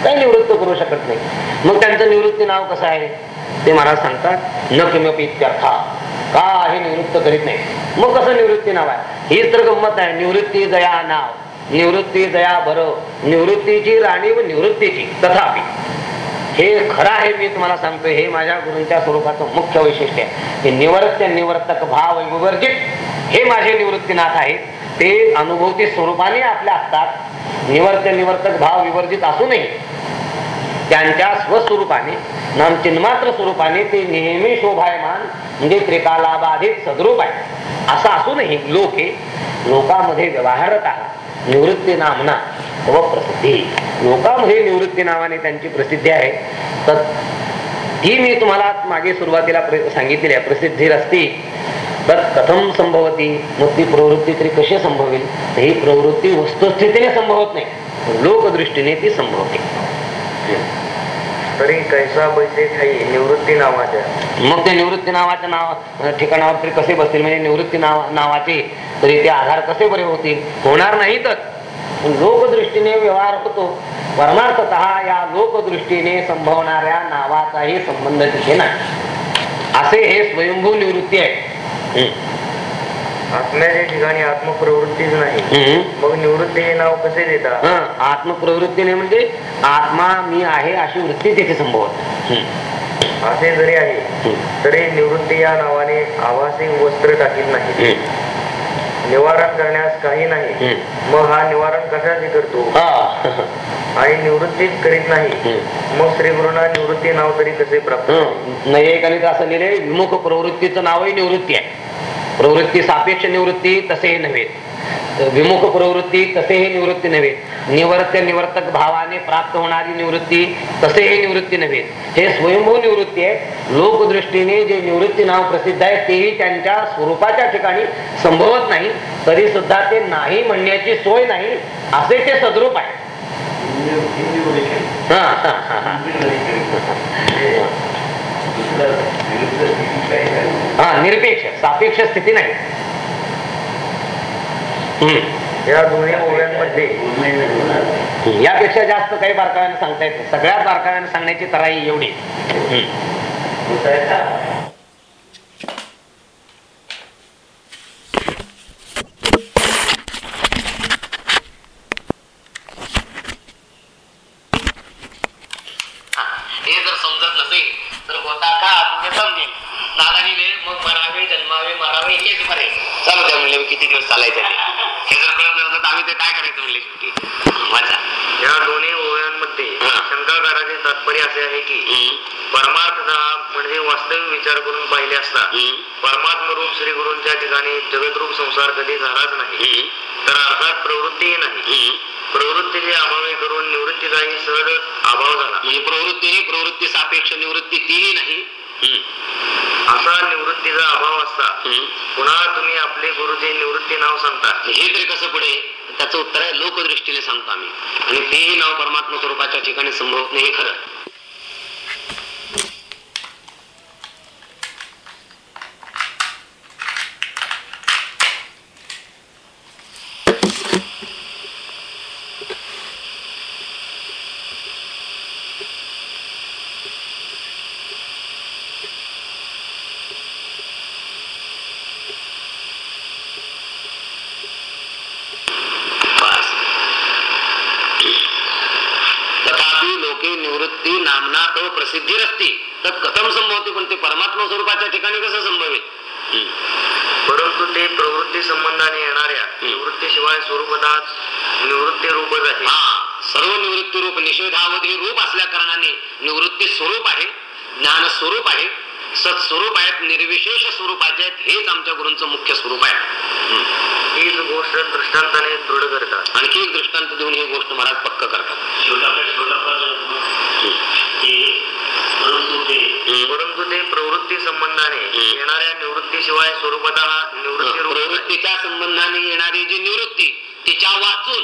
काय निवृत्त करू शकत नाही. मग त्यांचं निवृत्ती नाव कसं आहे? ते मला सांगतात न किमपी इत्यर्था का हे निवृत्त करीत नाही. मग कसं निवृत्ती नाव आहे? हीच तर गंमत आहे. निवृत्ती दया नाव. निवृत्ती दया बरं निवृत्तीची राणी व निवृत्तीची तथापि. हे खरं आहे मी तुम्हाला सांगतो हे माझ्या गुरूंच्या स्वरूपाचं मुख्य वैशिष्ट्य आहे. की निवर्त्य निवर्तक भाव विवर्जित हे माझे निवृत्तीनाथ आहेत. ते अनुभूती स्वरूपाने आपल्या असतात. निवर्त्य निवर्तक भाव विवर्जित असूनही त्यांच्या स्वस्वरूपाने नाम चिन्मात्र स्वरूपाने ते नेहमी शोभायमान म्हणजे त्रिकालाबाधित सद्रूप आहे. असं असूनही लोक हे लोकांमध्ये व्यवहारत निवृत्ती नामना व प्रसिद्धी लोकांमध्ये निवृत्ती नावाने त्यांची प्रसिद्धी आहे. तर ही मी तुम्हाला मागे सुरुवातीला सांगितलेली आहे प्रसिद्धी असती तर कथम संभवती? मग ती प्रवृत्ती तरी कशी संभवेल? ही प्रवृत्ती वस्तुस्थितीने संभवत नाही. लोकदृष्टीने ती संभवते. तरी कैसा बैसे खाई निवृत्ती नावाच्या. मग ते निवृत्ती नावाच्या नाव ठिकाणावर तरी कसे बसतील? म्हणजे निवृत्ती नाव नावाचे तरी ते आधार कसे बरे होतील? होणार नाहीतच पण लोकदृष्टीने व्यवहार होतो. परमार्थत या लोकदृष्टीने संभवणाऱ्या नावाचाही संबंध तिथे नाही. असे हे स्वयंभू निवृत्ती आहे. आत्म्याच्या ठिकाणी आत्मप्रवृत्तीच नाही. मग निवृत्ती हे नाव कसे देतात हं, आत्मप्रवृत्तीने म्हणजे आत्मा मी आहे अशी वृत्ती तिथे संभवत. असे जरी आहे. तरी निवृत्ती या नावाने आभासी वस्त्र टाकीत नाही. निवारण करण्यास काही नाही. मग हा निवारण कशाचे करतो हा. आणि निवृत्तीच करीत नाही. मग श्री गुरुना निवृत्ती नाव तरी कसे प्राप्त? हं, नैयायिकाने तर असं लिहिले विमुख प्रवृत्तीचं नावही निवृत्ती आहे प्रवृत्ती सापेक्ष निवृत्ती तसेही नव्हे. विमुख प्रवृत्ती तसेही निवृत्ती नव्हे. निवर्त्य निवर्तक भावाने प्राप्त होणारी निवृत्ती तसेही निवृत्ती नव्हे. हे स्वयंभू निवृत्ती आहे. लोकदृष्टीने जे निवृत्ती नाव प्रसिद्ध आहे तेही त्यांच्या स्वरूपाच्या ठिकाणी संभवत नाही. तरी सुद्धा ते नाही म्हणण्याची सोय नाही असे ते सद्रूप आहे. हा, हा, हा, हा. हा निरपेक्ष सापेक्ष स्थिती नाही. या दोन्ही ओव्यांमध्ये यापेक्षा जास्त काही बारकाव्याने सांगता येत नाही. सगळ्यात बारकाव्याने सांगण्याची तराई एवढी हम्म. हे जर समजत नसेल तर होता का म्हणजे समजेल नागाने वेळ मग मरावे जन्मावे मारावे हेच बरे चालू द्या म्हणले किती दिवस चालायचं ते हे जर कळत नसतं तर आम्ही ते काय करायचं म्हणले शेवटी वाचा या दोन्ही ओव्यांमध्ये हा. शंकराचार्याचे तात्पर्य असे आहे की परमार्थ म्हणजे वास्तविक विचार करून पाहिले असता परमात्म रूप श्री गुरूंच्या ठिकाणी जगद्रूप संसार कधी झालाच नाही. तर अर्थात प्रवृत्तीही नाही. प्रवृत्तीचे अभावे करून निवृत्तीचाही सहज अभाव झाला. म्हणजे प्रवृत्ती ही प्रवृत्ती सापेक्ष निवृत्ती तीही नाही. असा निवृत्तीचा अभाव असता. पुन्हा तुम्ही आपले गुरुचे निवृत्ती नाव सांगता. हे तरी कसं पुढे? त्याचं उत्तर आहे लोकदृष्टीने सांगतो आम्ही. आणि तेही नाव परमात्मा स्वरूपाच्या ठिकाणी संभवत नाही हे खरं बस. तथापि लोके निवृत्ती नामना तो प्रसिद्धी असती तर कथम संभवते पण ते परमात्मा स्वरूपाच्या ठिकाणी कसं संभवेल हम्म. परंतु ते प्रवृत्ती संबंधाने येणाऱ्या निवृत्तीशिवाय स्वरूपतः निवृत्ती रूपच आहे हा सर्व निवृत्ती रूप निषेधावधी रूप असल्या कारणाने निवृत्ती स्वरूप आहे ज्ञान स्वरूप आहे सत्स्वरूप आहेत निर्विशेष स्वरूपाचे आहेत हेच आमच्या गुरूंचं मुख्य स्वरूप आहे हम्म. हीच गोष्ट दृष्टांताने दृढ करतात आणखी एक दृष्टांत देऊन ही गोष्ट महाराज पक्क करतात शेवटा शेवटा की परंतु ते हम्म. परंतु ते प्रवृत्ती संबंधाने हम्म. येणाऱ्या निवृत्तीशिवाय स्वरूपत निवृत्ती रूप नाही. प्रवृत्तीच्या संबंधाने येणारी जी निवृत्ती तिच्या वाचून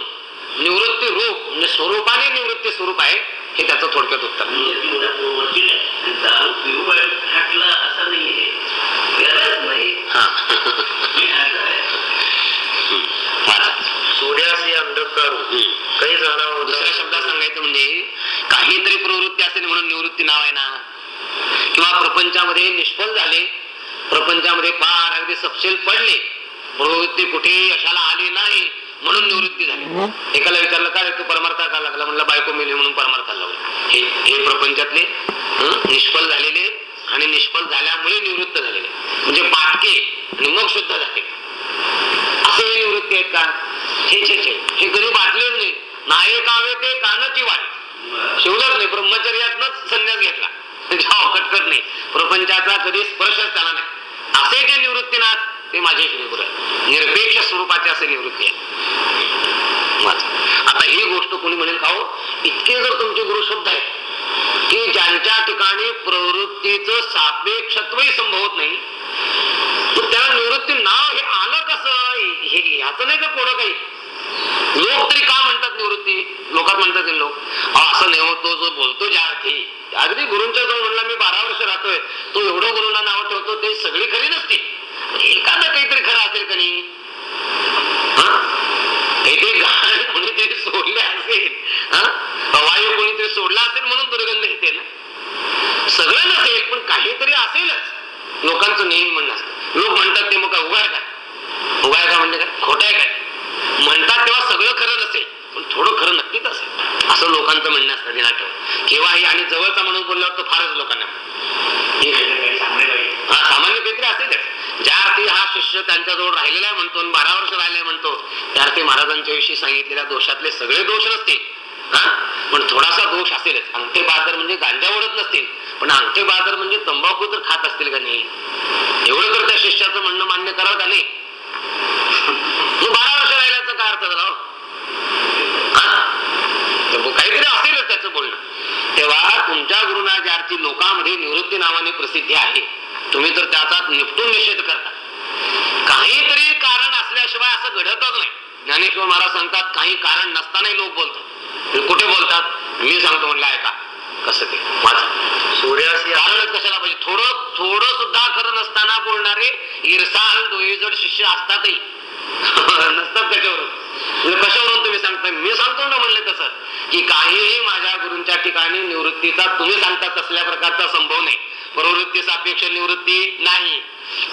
निवृत्ती रूप म्हणजे स्वरूपाने निवृत्ती स्वरूप आहे हे त्याचं थोडक्यात उत्तर वरती नाही दारू पिऊ फाटला असं नाहीये गरज नाही हा हे असं आहे. वाचा. सूर्यासी अंधकारू हम्म. काही झाला होता दुसऱ्या शब्दात सांगायचं म्हणजे काहीतरी प्रवृत्ती असेल म्हणून निवृत्ती नाव आहे ना. किंवा प्रपंचामध्ये निष्फल झाले प्रपंचामध्ये पार अगदी सपशेल पडले प्रवृत्ती कुठे यशाला आली नाही म्हणून निवृत्ती झाली. एकाला विचारलं काय तू परमार्था का लागला? म्हणलं बायको मेली म्हणून परमार्थाला लागला. हे हे प्रपंचातले निष्फल झालेले आणि निष्फल झाल्यामुळे निवृत्त झालेले. म्हणजे पाटके आणि मग शुद्ध झाले. असे निवृत्ती आहेत का? हे छे हे गरीब नायकावे ते कानची वाट. शिवलंच नाही ब्रह्मचर्यातनच संन्यास घेतला. जाव कटकट नाही. प्रपंचाचा कधी स्पर्शच त्याला नाही. असे जे निवृत्तीनाथ ते माझे श्रीगुरु निरपेक्ष स्वरूपाचे असे निवृत्ती आहे आता ही गोष्ट कोणी म्हणेल खाओ हो? इतके जर तुमचे गुरु शब्द आहेत की ज्यांच्या ठिकाणी प्रवृत्तीचं सापेक्षत्वही संभवत नाही तर त्याला निवृत्ती नाव हे आलं कसं? हे ह्याचं नाही का पुढं काही? लोक तरी का म्हणतात निवृत्ती? लोकात म्हणतात लोक. असं नाही होतो जो बोलतो ज्या अर्थी. अगदी गुरुंच्या जवळ म्हणला मी बारा वर्ष राहतोय. तो एवढं गुरुंना नाव ठेवतो ते सगळी खरी नसते एखादं काहीतरी खरं असेल का नाही? काहीतरी गाण कोणीतरी सोडले असेल. हं? वायू कोणीतरी सोडला असेल म्हणून दुर्गंध येते ना? सगळं नसेल पण काहीतरी असेलच. लोकांचं नेहमी म्हणणं असतं. लोक म्हणतात ते मग काय उगाय काय उगाय का? म्हणजे काय खोट आहे काय म्हणतात तेव्हा सगळं खरं नसेल पण थोडं खरं नक्कीच असेल असं लोकांचं म्हणणं असतं ध्यानात केव्हाही आणि जवळचा म्हणून बोलल्यावर तो फारच लोकांना. हे सामान्य काहीतरी असेलच. ज्या अर्थी हा शिष्य त्यांच्याजवळ राहिलेला आहे म्हणतो आणि बारा वर्ष राहिलाय म्हणतो त्या अर्थी महाराजांच्या विषयी सांगितलेल्या दोषातले सगळे दोष नसतील. पण थोडासा दोष असेलच. अंगठे बादर म्हणजे गांजा ओढत नसतील. पण अंगठे बादर म्हणजे तंबाखू तर खात असतील का नाही? एवढं तर त्या शिष्याचं म्हणणं मान्य करावं का नाही? बारा वर्ष राहिल्याचा काय अर्थ झाला हो? काहीतरी असेलच त्याचं बोलणं. तेव्हा तुमच्या गुरुना ज्या अर्थी लोकांमध्ये निवृत्ती नावाने प्रसिद्धी आहे. तुम्ही तर त्याचा निपटून निषेध करता. काहीतरी कारण असल्याशिवाय असं घडतच नाही. ज्ञानेश्वर महाराज सांगतात काही कारण नसतानाही लोक बोलतात. कुठे बोलतात? मी सांगतो म्हणलं ऐका. कसं ते? कारणच कशाला पाहिजे? थोडं थोडं सुद्धा खरं नसताना बोलणारे इरसाल डोईजड शिष्य असतातही. नसतात कशावरून? म्हणजे कशावरून तुम्ही सांगताय? मी सांगतो ना म्हणले तसं. की काहीही माझ्या गुरूंच्या ठिकाणी निवृत्तीचा तुम्ही सांगता तसल्या प्रकारचा संभव नाही. प्रवृत्ती सापेक्ष निवृत्ती नाही.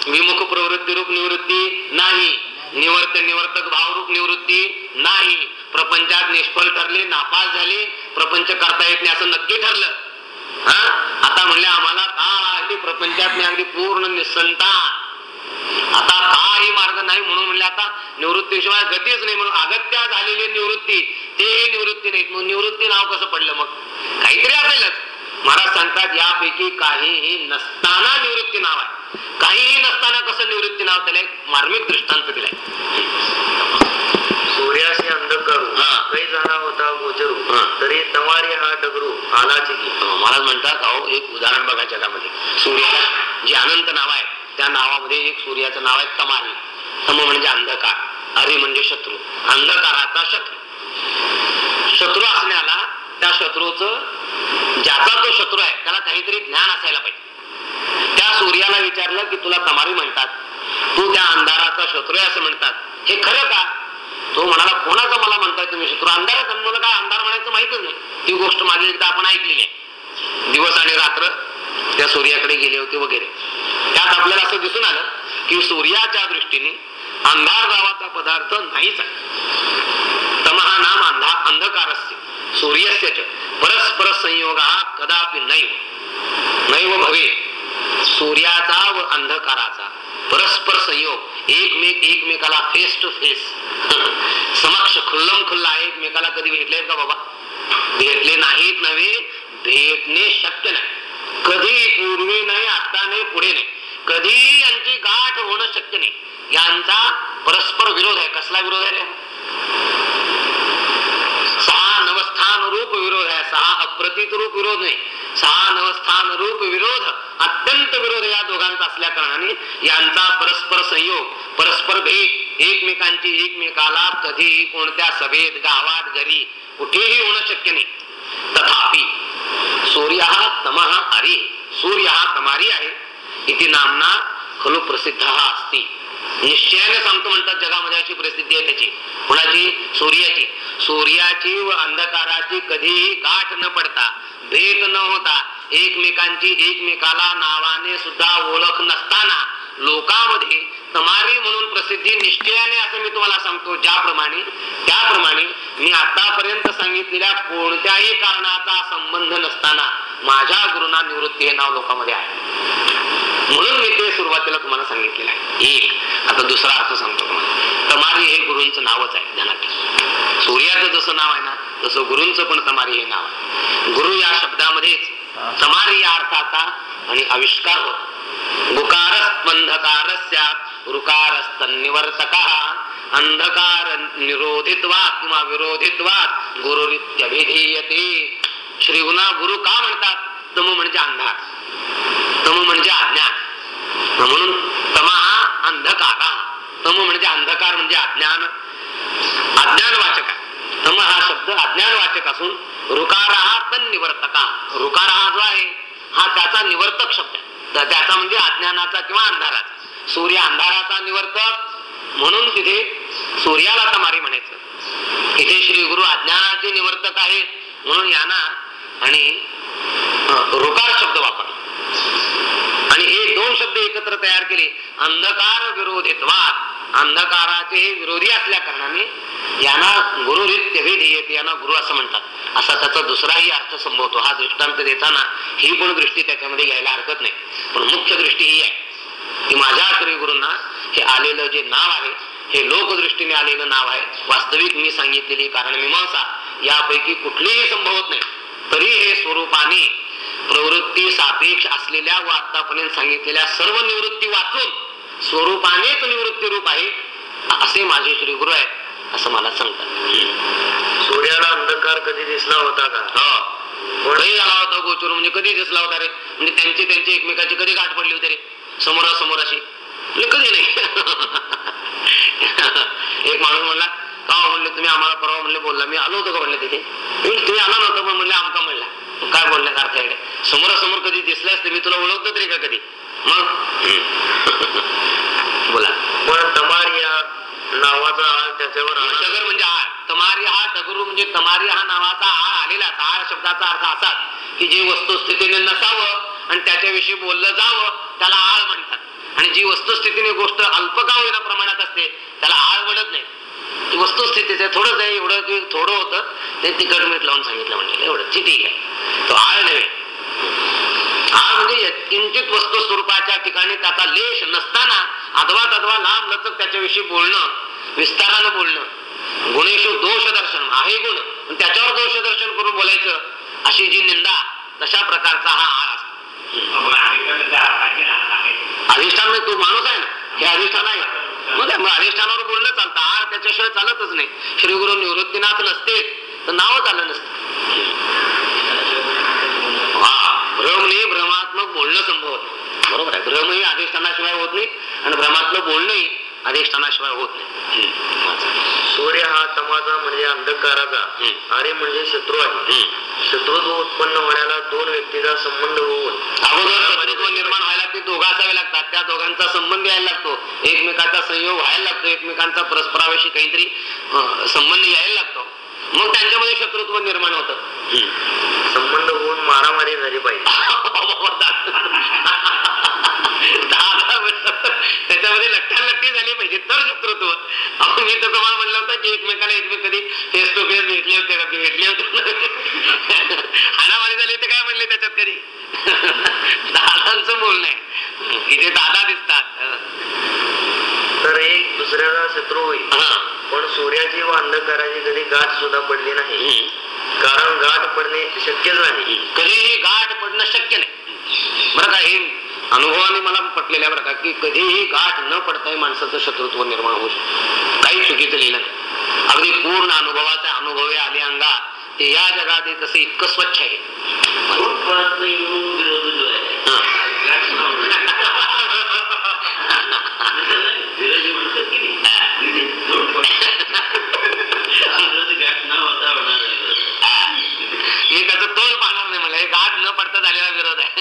विमुख प्रवृत्ती रूप निवृत्ती नाही. निवर्त निवर्तक भावरूप निवृत्ती नाही. प्रपंचात निष्फळ ठरले नापास झाले प्रपंच करता येत नाही असं नक्की ठरलं. हा? आता म्हणले आम्हाला काय प्रपंचात मी अगदी पूर्ण निसंतान आता काही मार्ग नाही म्हणून म्हणले आता निवृत्तीशिवाय गतीच नाही म्हणून अगत्या झालेली निवृत्ती. निवृत्ती नाव कसं पडलं मग? काहीतरी असेलच. महाराज सांगतात यापैकी काहीही नसताना निवृत्ती नाव आहे. काहीही नसताना कसं निवृत्ती नाव त्याला एक मार्मिक दृष्टांत दिलाय. सूर्यासी अंधकारू हा. काही झाला होता गोचरू हा. तरी तमारी हा डगरू आलाची की. महाराज म्हणतात अहो एक उदाहरण बघा जगामध्ये. सूर्याला जे अनंत नाव आहे त्या नावामध्ये एक सूर्याचं नाव आहे तमारी. तम म्हणजे अंधकार अरे म्हणजे शत्रू. अंधकाराचा शत्रू. शत्रू असण्याला त्या शत्रूच ज्याचा तो शत्रू आहे त्याला काहीतरी ज्ञान असायला पाहिजे. त्या सूर्याला विचारलं की तुला तमारी म्हणतात. तू त्या अंधाराचा शत्रू आहे असं म्हणतात. हे खरं का? तो म्हणाला कोणाचा मला म्हणताय तुम्ही शत्रू? अंधाराचा मला काय अंधार म्हणायचं माहितच नाही. ती गोष्ट मागे एकदा आपण ऐकलेली आहे. दिवस आणि रात्र त्या सूर्याकडे गेले होते वगैरे. त्यात आपल्याला असं दिसून आलं की सूर्याच्या दृष्टीने अंधार नावाचा पदार्थ नाहीच आहे. तम नाम अंधा अंधकारस्य सूर्यस्य च। परस्पर संयोग कदापि नैव। नैव भवे सूर्याचा व अंधकाराचा। परस्पर संयोग एकमेक एकमेकाला फेस टू फेस समक्ष खुल्लम खुल्ला एकमेकाला कधी भेटले का बाबा? भेटले नाहीत नव्हे भेटणे शक्य नाही। कधी पूर्वी नाही आता नाही पुढे नाही। कधी यांची गाठ होणं शक्य नाही। यांचा परस्पर विरोध आहे। कसला विरोध आहे रूप विरोध आहे सहा अप्रतीत रूप विरोध नाही सहा नवस्थान रूप विरोध अत्यंत विरोध या दोघांचा असल्या कारणाने यांचा परस्पर संयोग परस्पर भेट एकमेकांची एकमेकाला कधीही कोणत्या सभेत गावात घरी कुठेही होणं शक्य नाही. तथापि सूर्य हा तमः अरे सूर्य हा तमारी आहे इथे नामना खलु प्रसिद्ध हा असती. निश्चयाने सांगतो म्हणतात जगामध्ये अशी प्रसिद्धी आहे त्याची कुणाची? सूर्याची. सूर्याची व अंधकाराची कधीही गाठ न पडता भेद न होता एकमेकांची एकमेकाला नावाने सुद्धा ओळख नसताना लोकांमध्ये तमारी म्हणून प्रसिद्धी निश्चयाने असं मी तुम्हाला सांगतो. ज्याप्रमाणे त्याप्रमाणे मी आतापर्यंत सांगितलेल्या कोणत्याही कारणाचा संबंध नसताना माझ्या गुरुना निवृत्ती हे नाव लोकांमध्ये आहे. म्हणून मी ते सुरुवातीला तुम्हाला सांगितलेलं आहे. एक आता दुसरा अर्थ सांगतो तुम्हाला. तमारी हे गुरूंचं नावच आहे ध्यानात सूर्याचं जसं नाव आहे ना तसं गुरूंचं पण तमारी हे नाव आहे. गुरु या शब्दामध्येच तमारी या अर्थाचा आणि आविष्कार होतो. गुकारस्पंधकारस्या रुकारस्तन्निवर्तका अंधकार निरोधित्वात किंवा विरोधित्वात गुरुरित्यभिधीयते. श्री गुणा गुरु का म्हणतात? तम म्हणजे अंधार. तम म्हणजे अज्ञान म्हणून तमा हा अंधकार तम म्हणजे अंधकार म्हणजे अज्ञान अज्ञानवाचक आहे. तम हा शब्द अज्ञानवाचक असून रुकार हा तन निवर्तका रुकार हा जो आहे हा त्याचा निवर्तक शब्द आहे. त्याचा म्हणजे अज्ञानाचा किंवा अंधाराचा. सूर्य अंधाराचा निवर्तक. म्हणून तिथे सूर्याला तमारी म्हणायचं. इथे श्री गुरु अज्ञानाचे निवर्तक आहेत. म्हणून यांना आणि रुकार शब्द वापरला. आणि हे दोन शब्द एकत्र तयार केले. अंधकार विरोधित्वात. अंधकाराचे हे विरोधी असल्या कारणाने यांना गुरुरित्य भेद यांना गुरु असं म्हणतात. असा त्याचा दुसराही अर्थ संभवतो. हा दृष्टांत देताना ही पण दृष्टी त्याच्यामध्ये घ्यायला हरकत नाही. पण मुख्य दृष्टी ही आहे. की माझ्या श्री गुरुंना हे आलेलं जे नाव आहे हे लोकदृष्टीने आलेलं नाव आहे. वास्तविक मी सांगितलेली कारण मीमांसा यापैकी कुठलीही संभवत नाही. तरी हे स्वरूपाने प्रवृत्ती सापेक्ष असलेल्या व आतापर्यंत सांगितलेल्या सर्व निवृत्ती वाचून स्वरूपानेच निवृत्ती रूप आहे असे माझे श्री गुरु आहेत असं मला सांगतात. सूर्याला अंधकार कधी दिसला होता का? हो. कधी झाला होता गोचर म्हणजे कधी दिसला होता रे? म्हणजे त्यांची त्यांची एकमेकाची कधी गाठ पडली होती रे? समोरासमोर अशी. म्हणजे कधी नाही. एक माणूस म्हणला का हो?" म्हणले तुम्ही आम्हाला परवा म्हणले बोलला मी आलो होतो का म्हणले तिथे? तुम्ही आला नव्हता पण म्हणले आमका म्हणला. काय बोलण्याचा अर्थ आहे समोरासमोर कधी दिसल्यास तर मी तुला ओळखतो तरी का कधी? मग? बोला. पण तमार या नावाचा आळ त्याच्यावर. शगर म्हणजे आळ. तमारी हा दगरू म्हणजे तमारी हा नावाचा आळ आलेला आळ शब्दाचा अर्थ असा की जे वस्तुस्थितीने नसावं आणि त्याच्याविषयी बोललं जावं त्याला आळ म्हणतात. आणि जी वस्तुस्थितीने गोष्ट अल्प का होईना प्रमाणात असते त्याला आळ म्हणत नाही ती वस्तुस्थितीच आहे थोडंच आहे एवढं की थोडं होतं. ते तिकट मीठ लावून सांगितलं म्हणजे एवढं. ठीक आहे. तो आळ नव्हे. आळ म्हणजे किंचित वस्तू स्वरूपाच्या ठिकाणी त्याचा लेश नसताना अथवा तद्वा लांब लचक त्याच्याविषयी बोलणं विस्तारानं बोलणं गुणेशु दोष दर्शन आहे गुण. त्याच्यावर दोष दर्शन करून बोलायचं अशी जी निंदा तशा प्रकारचा हा आळ असतो. अधिष्ठान म्हणजे तो माणूस आहे ना. हे अधिष्ठान आहे. हो मग अधिष्ठानावर बोलणं चालतं. आर त्याच्याशिवाय चालतच नाही. श्री गुरु निवृत्तीनाथ नसते तर नावच आलं नसतं. हा भ्रम नाही भ्रमात्मक बोलणं संभवत नाही बरोबर आहे. भ्रम ही अधिष्ठानाशिवाय होत नाही आणि भ्रमात्मक बोलणंही अधिष्ठानाशिवाय होत नाही. सूर्य हा तमाचा म्हणजे अंधकाराचा. अरे म्हणजे शत्रू आहे. शत्रुत्व उत्पन्न होण्याला दोन व्यक्तीचा संबंध होऊन. अगोदर निर्माण व्हायला ते दोघं असावे लागतात. त्या दोघांचा संबंध यायला लागतो. एकमेकांचा संयोग व्हायला लागतो. एकमेकांचा परस्पराविषयी काहीतरी संबंध यायला लागतो. मग त्यांच्यामध्ये शत्रुत्व निर्माण होतं. संबंध होऊन मारामारी झाली पाहिजे. दहा त्याच्यामध्ये लट्टालट्टी झाली पाहिजे. तर शत्रुत्व अहो मी तर तुम्हाला म्हणलं होतं की एकमेकाला एकमेक कधी फेस टू फेस भेटले होते का? भेटले होते हाणामारी झाली होते काय म्हणले त्याच्यात कधी? दादांचं बोलणं आहे. इथे दादा दिसतात. तर एक दुसऱ्याचा शत्रू होईल. हा. पण सूर्याची व अंधकाराची कधी गाठ सुद्धा पडली नाही. कारण गाठ पडणे शक्यच नाही. कधीही गाठ पडणं शक्य नाही. बरं का हे अनुभवाने मला पटलेलं आहे बरं का की कधीही गाठ न पडताही माणसाचं शत्रुत्व निर्माण होऊ शकतं. काही चुकीचं लिहिलं नाही. अगदी पूर्ण अनुभवाचा अनुभवे आले अंगा. ते या जगात तसं इतकं स्वच्छ आहे. हा. त्याचं तोल पाहणार नाही मला. हे गाठ न पडता झालेला विरोध आहे.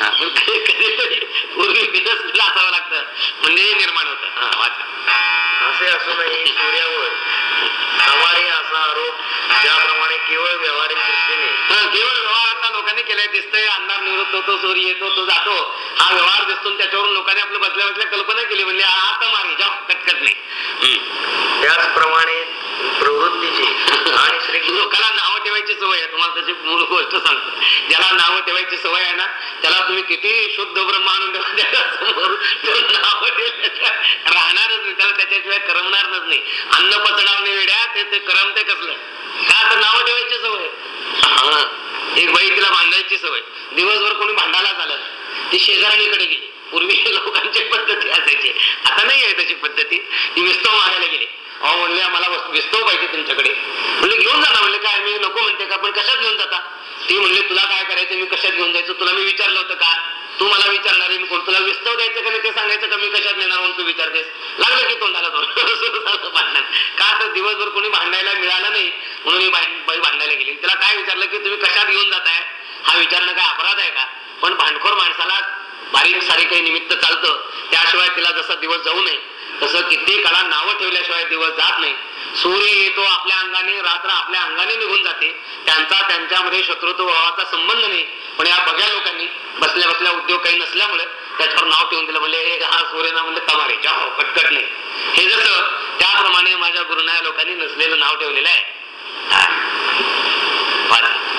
आपण कधी- कधीतरी पूर्वी बिनसलेलं असावं लागतं. म्हणजे हे निर्माण होतं. हा, वाचा. असे असूनही सूर्यावर. हमारे असा आरोप ज्याप्रमाणे केवळ व्यावहारिक दृष्टीने. केवळ व्यवहाराचा लोकांनी केलाय दिसतंय अंधार निवृत्त होतो सूर्य येतो तो जातो. हा व्यवहार दिसतो त्याच्यावरून लोकांनी आपलं बसल्या बसल्या कल्पना केली म्हणजे हा आता मारी जाऊ कटकट नाही. त्याचप्रमाणे प्रवृत्तीची आणि श्री लोकांना नावं ठेवायची सवय आहे. तुम्हाला त्याची मूळ गोष्ट सांगतो. ज्याला नावं ठेवायची सवय आहे ना त्याला तुम्ही किती शुद्ध ब्रह्म आणून राहणारच नाही. त्याला त्याच्याशिवाय करमणारच नाही. अन्न पचणार नाही वेड्या ते ते करमते कसलं? का तर नावं ठेवायची सवय एक बाई तिला भांडायची सवय दिवसभर कोणी भांडायला झालं ती शेजारणीकडे गेली. पूर्वी लोकांची पद्धती असायची. आता नाही आहे तशी पद्धती. ती विस्तव मागायला गेली. अहो म्हणले मला विस्तव पाहिजे तुमच्याकडे. म्हणले घेऊन जा म्हणले काय मी नको म्हणते का? पण कशात घेऊन जाता? ती म्हणले तुला काय करायचं? मी कशात घेऊन जायचं? तुला मी विचारलं होतं का? तू मला विचारणार आहे मी कोण? तुला विस्तव द्यायचं का नाही ते सांगायचं का? मी कशात नेणार म्हणून तू विचारतेस? लागलं की तोंडाला दोन भांडणार भांडण. का तर दिवसभर कोणी भांडायला मिळालं नाही म्हणून ही बाई बाई भांडायला गेली. तिला काय विचारलं की तुम्ही कशात घेऊन जाताय? हा विचारणं काय अपराध आहे का? पण भांडखोर माणसाला बारीक सारी काही निमित्त चालतं. त्याशिवाय तिला जसा दिवस जाऊ नये तसं किती काळा नावं ठेवल्याशिवाय दिवस जात नाही. सूर्य येतो आपल्या अंगाने रात्र आपल्या अंगाने निघून जाते. त्यांचा त्यांच्यामध्ये शत्रुत्व भावाचा संबंध नाही. पण या बघ्या लोकांनी बसल्या बसल्या उद्योग काही नसल्यामुळे त्याच्यावर नाव ठेवून दिलं. म्हणजे हा सूर्य ना म्हणजे तमारे. जाओ कटकट नाही. हे जसं त्याप्रमाणे माझ्या गुरुना लोकांनी नसलेलं नाव ठेवलेलं आहे.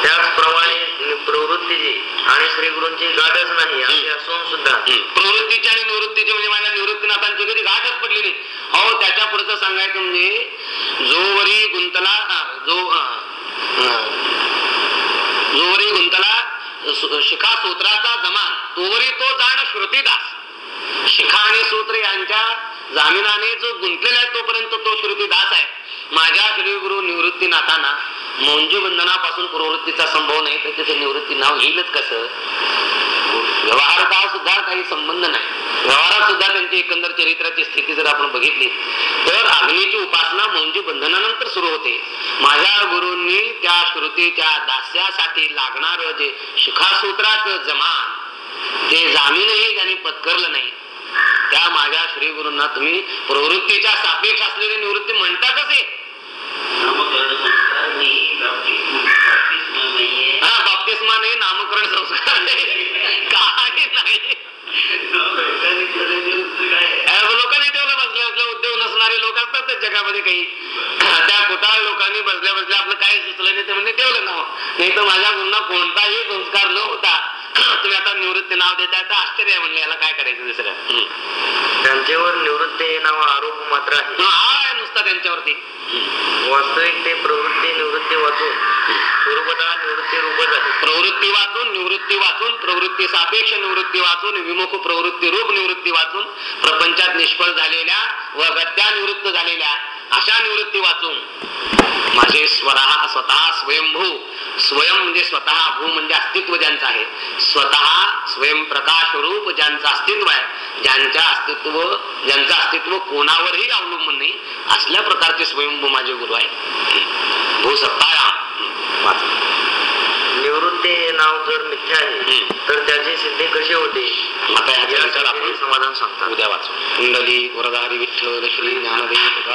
त्याचप्रमाणे प्रवृत्ती जी प्रवृत्तीची आणि श्री गुरूंची गाठच नाही असे असून सुद्धा. प्रवृत्तीची आणि निवृत्तीची म्हणजे माझ्या निवृत्तीनाथांची कधी गाठच पडली नाही अहो त्याच्या पुढचं सांगायचं म्हणजे जोवरी गुंतला जो. जोवरी गुंतला शिखा सूत्राचा जमान तोवरी तो जाण श्रुतीदास शिखा आणि सूत्र यांच्या जामिनाने जो गुंतलेला आहे तोपर्यंत तो श्रुती दास आहे. माझ्या श्री गुरु निवृत्तीनाथांना मौंजी बंधनापासून प्रवृत्तीचा संभव नाही तर त्याचे निवृत्ती नाव येईलच कसं? व्यवहारता सुद्धा काही संबंध नाही. व्यवहारात सुद्धा त्यांची एकंदर चरित्राची स्थिती जर आपण बघितली तर अग्नीची उपासना म्हणजे बंधनानंतर सुरू होते. माझ्या गुरूंनी त्या श्रुतीच्या दास्यासाठी लागणार जे शिखासूत्राचं जमान ते जामीनही त्यांनी पत्करलं नाही. त्या माझ्या श्री गुरूंना तुम्ही प्रवृत्तीच्या सापेक्ष असलेली निवृत्ती म्हणता कसे? नामकरण संस्कार नाही बाप्तिस्म बाप्तिस्म नाहीये. हा बाप्तिस्मा नाही नामकरण संस्कार नाही. काही नाही. लोकांनी आहे? ठेवलं बसल्या बसल्या उद्योग नसणारे लोक असतात त्या जगामध्ये काही. त्या कुटाळ लोकांनी बसल्या बसल्या आपलं काय सुचलं नाही ते म्हणजे ठेवलं नाव. नाही तर माझ्या गुरुंना कोणताही संस्कार न होता तुम्ही आता निवृत्ती नाव देताय तर आश्चर्य आहे म्हणले याला काय करायचं दुसरं. त्यांच्यावर निवृत्ती हे नाव आरोप मात्र आहे. हा नुसता त्यांच्यावरती. वास्तविक ते प्रवृत्ती निवृत्ती वाचून निवृत्ती रूपच आहे. प्रवृत्ती वाचून निवृत्ती वाचून प्रवृत्ती सापेक्ष निवृत्ती वाचून विमुख प्रवृत्ती रूप निवृत्ती वाचून प्रपंचात निष्फळ झालेल्या व गत्या निवृत्त झालेल्या अशा निवृत्ती वाचून माझे स्वतः स्वतः स्वयंभू स्वयं म्हणजे स्वतः भू म्हणजे अस्तित्व ज्यांचं आहे. स्वतः स्वयंप्रकाश रूप ज्यांचं अस्तित्व आहे ज्यांच्या अस्तित्व ज्यांचं अस्तित्व कोणावरही अवलंबून नाही असल्या प्रकारचे स्वयंभू माझे गुरु आहे भू हे नाव जर मिथ्या आहे. तर त्याची सिद्धी कशी होते? आता ह्याचा विचार आपण ते समाधान सांगतात उद्या वाचू. कुंडली वरदारी विठ्ठल श्री ज्ञानदेव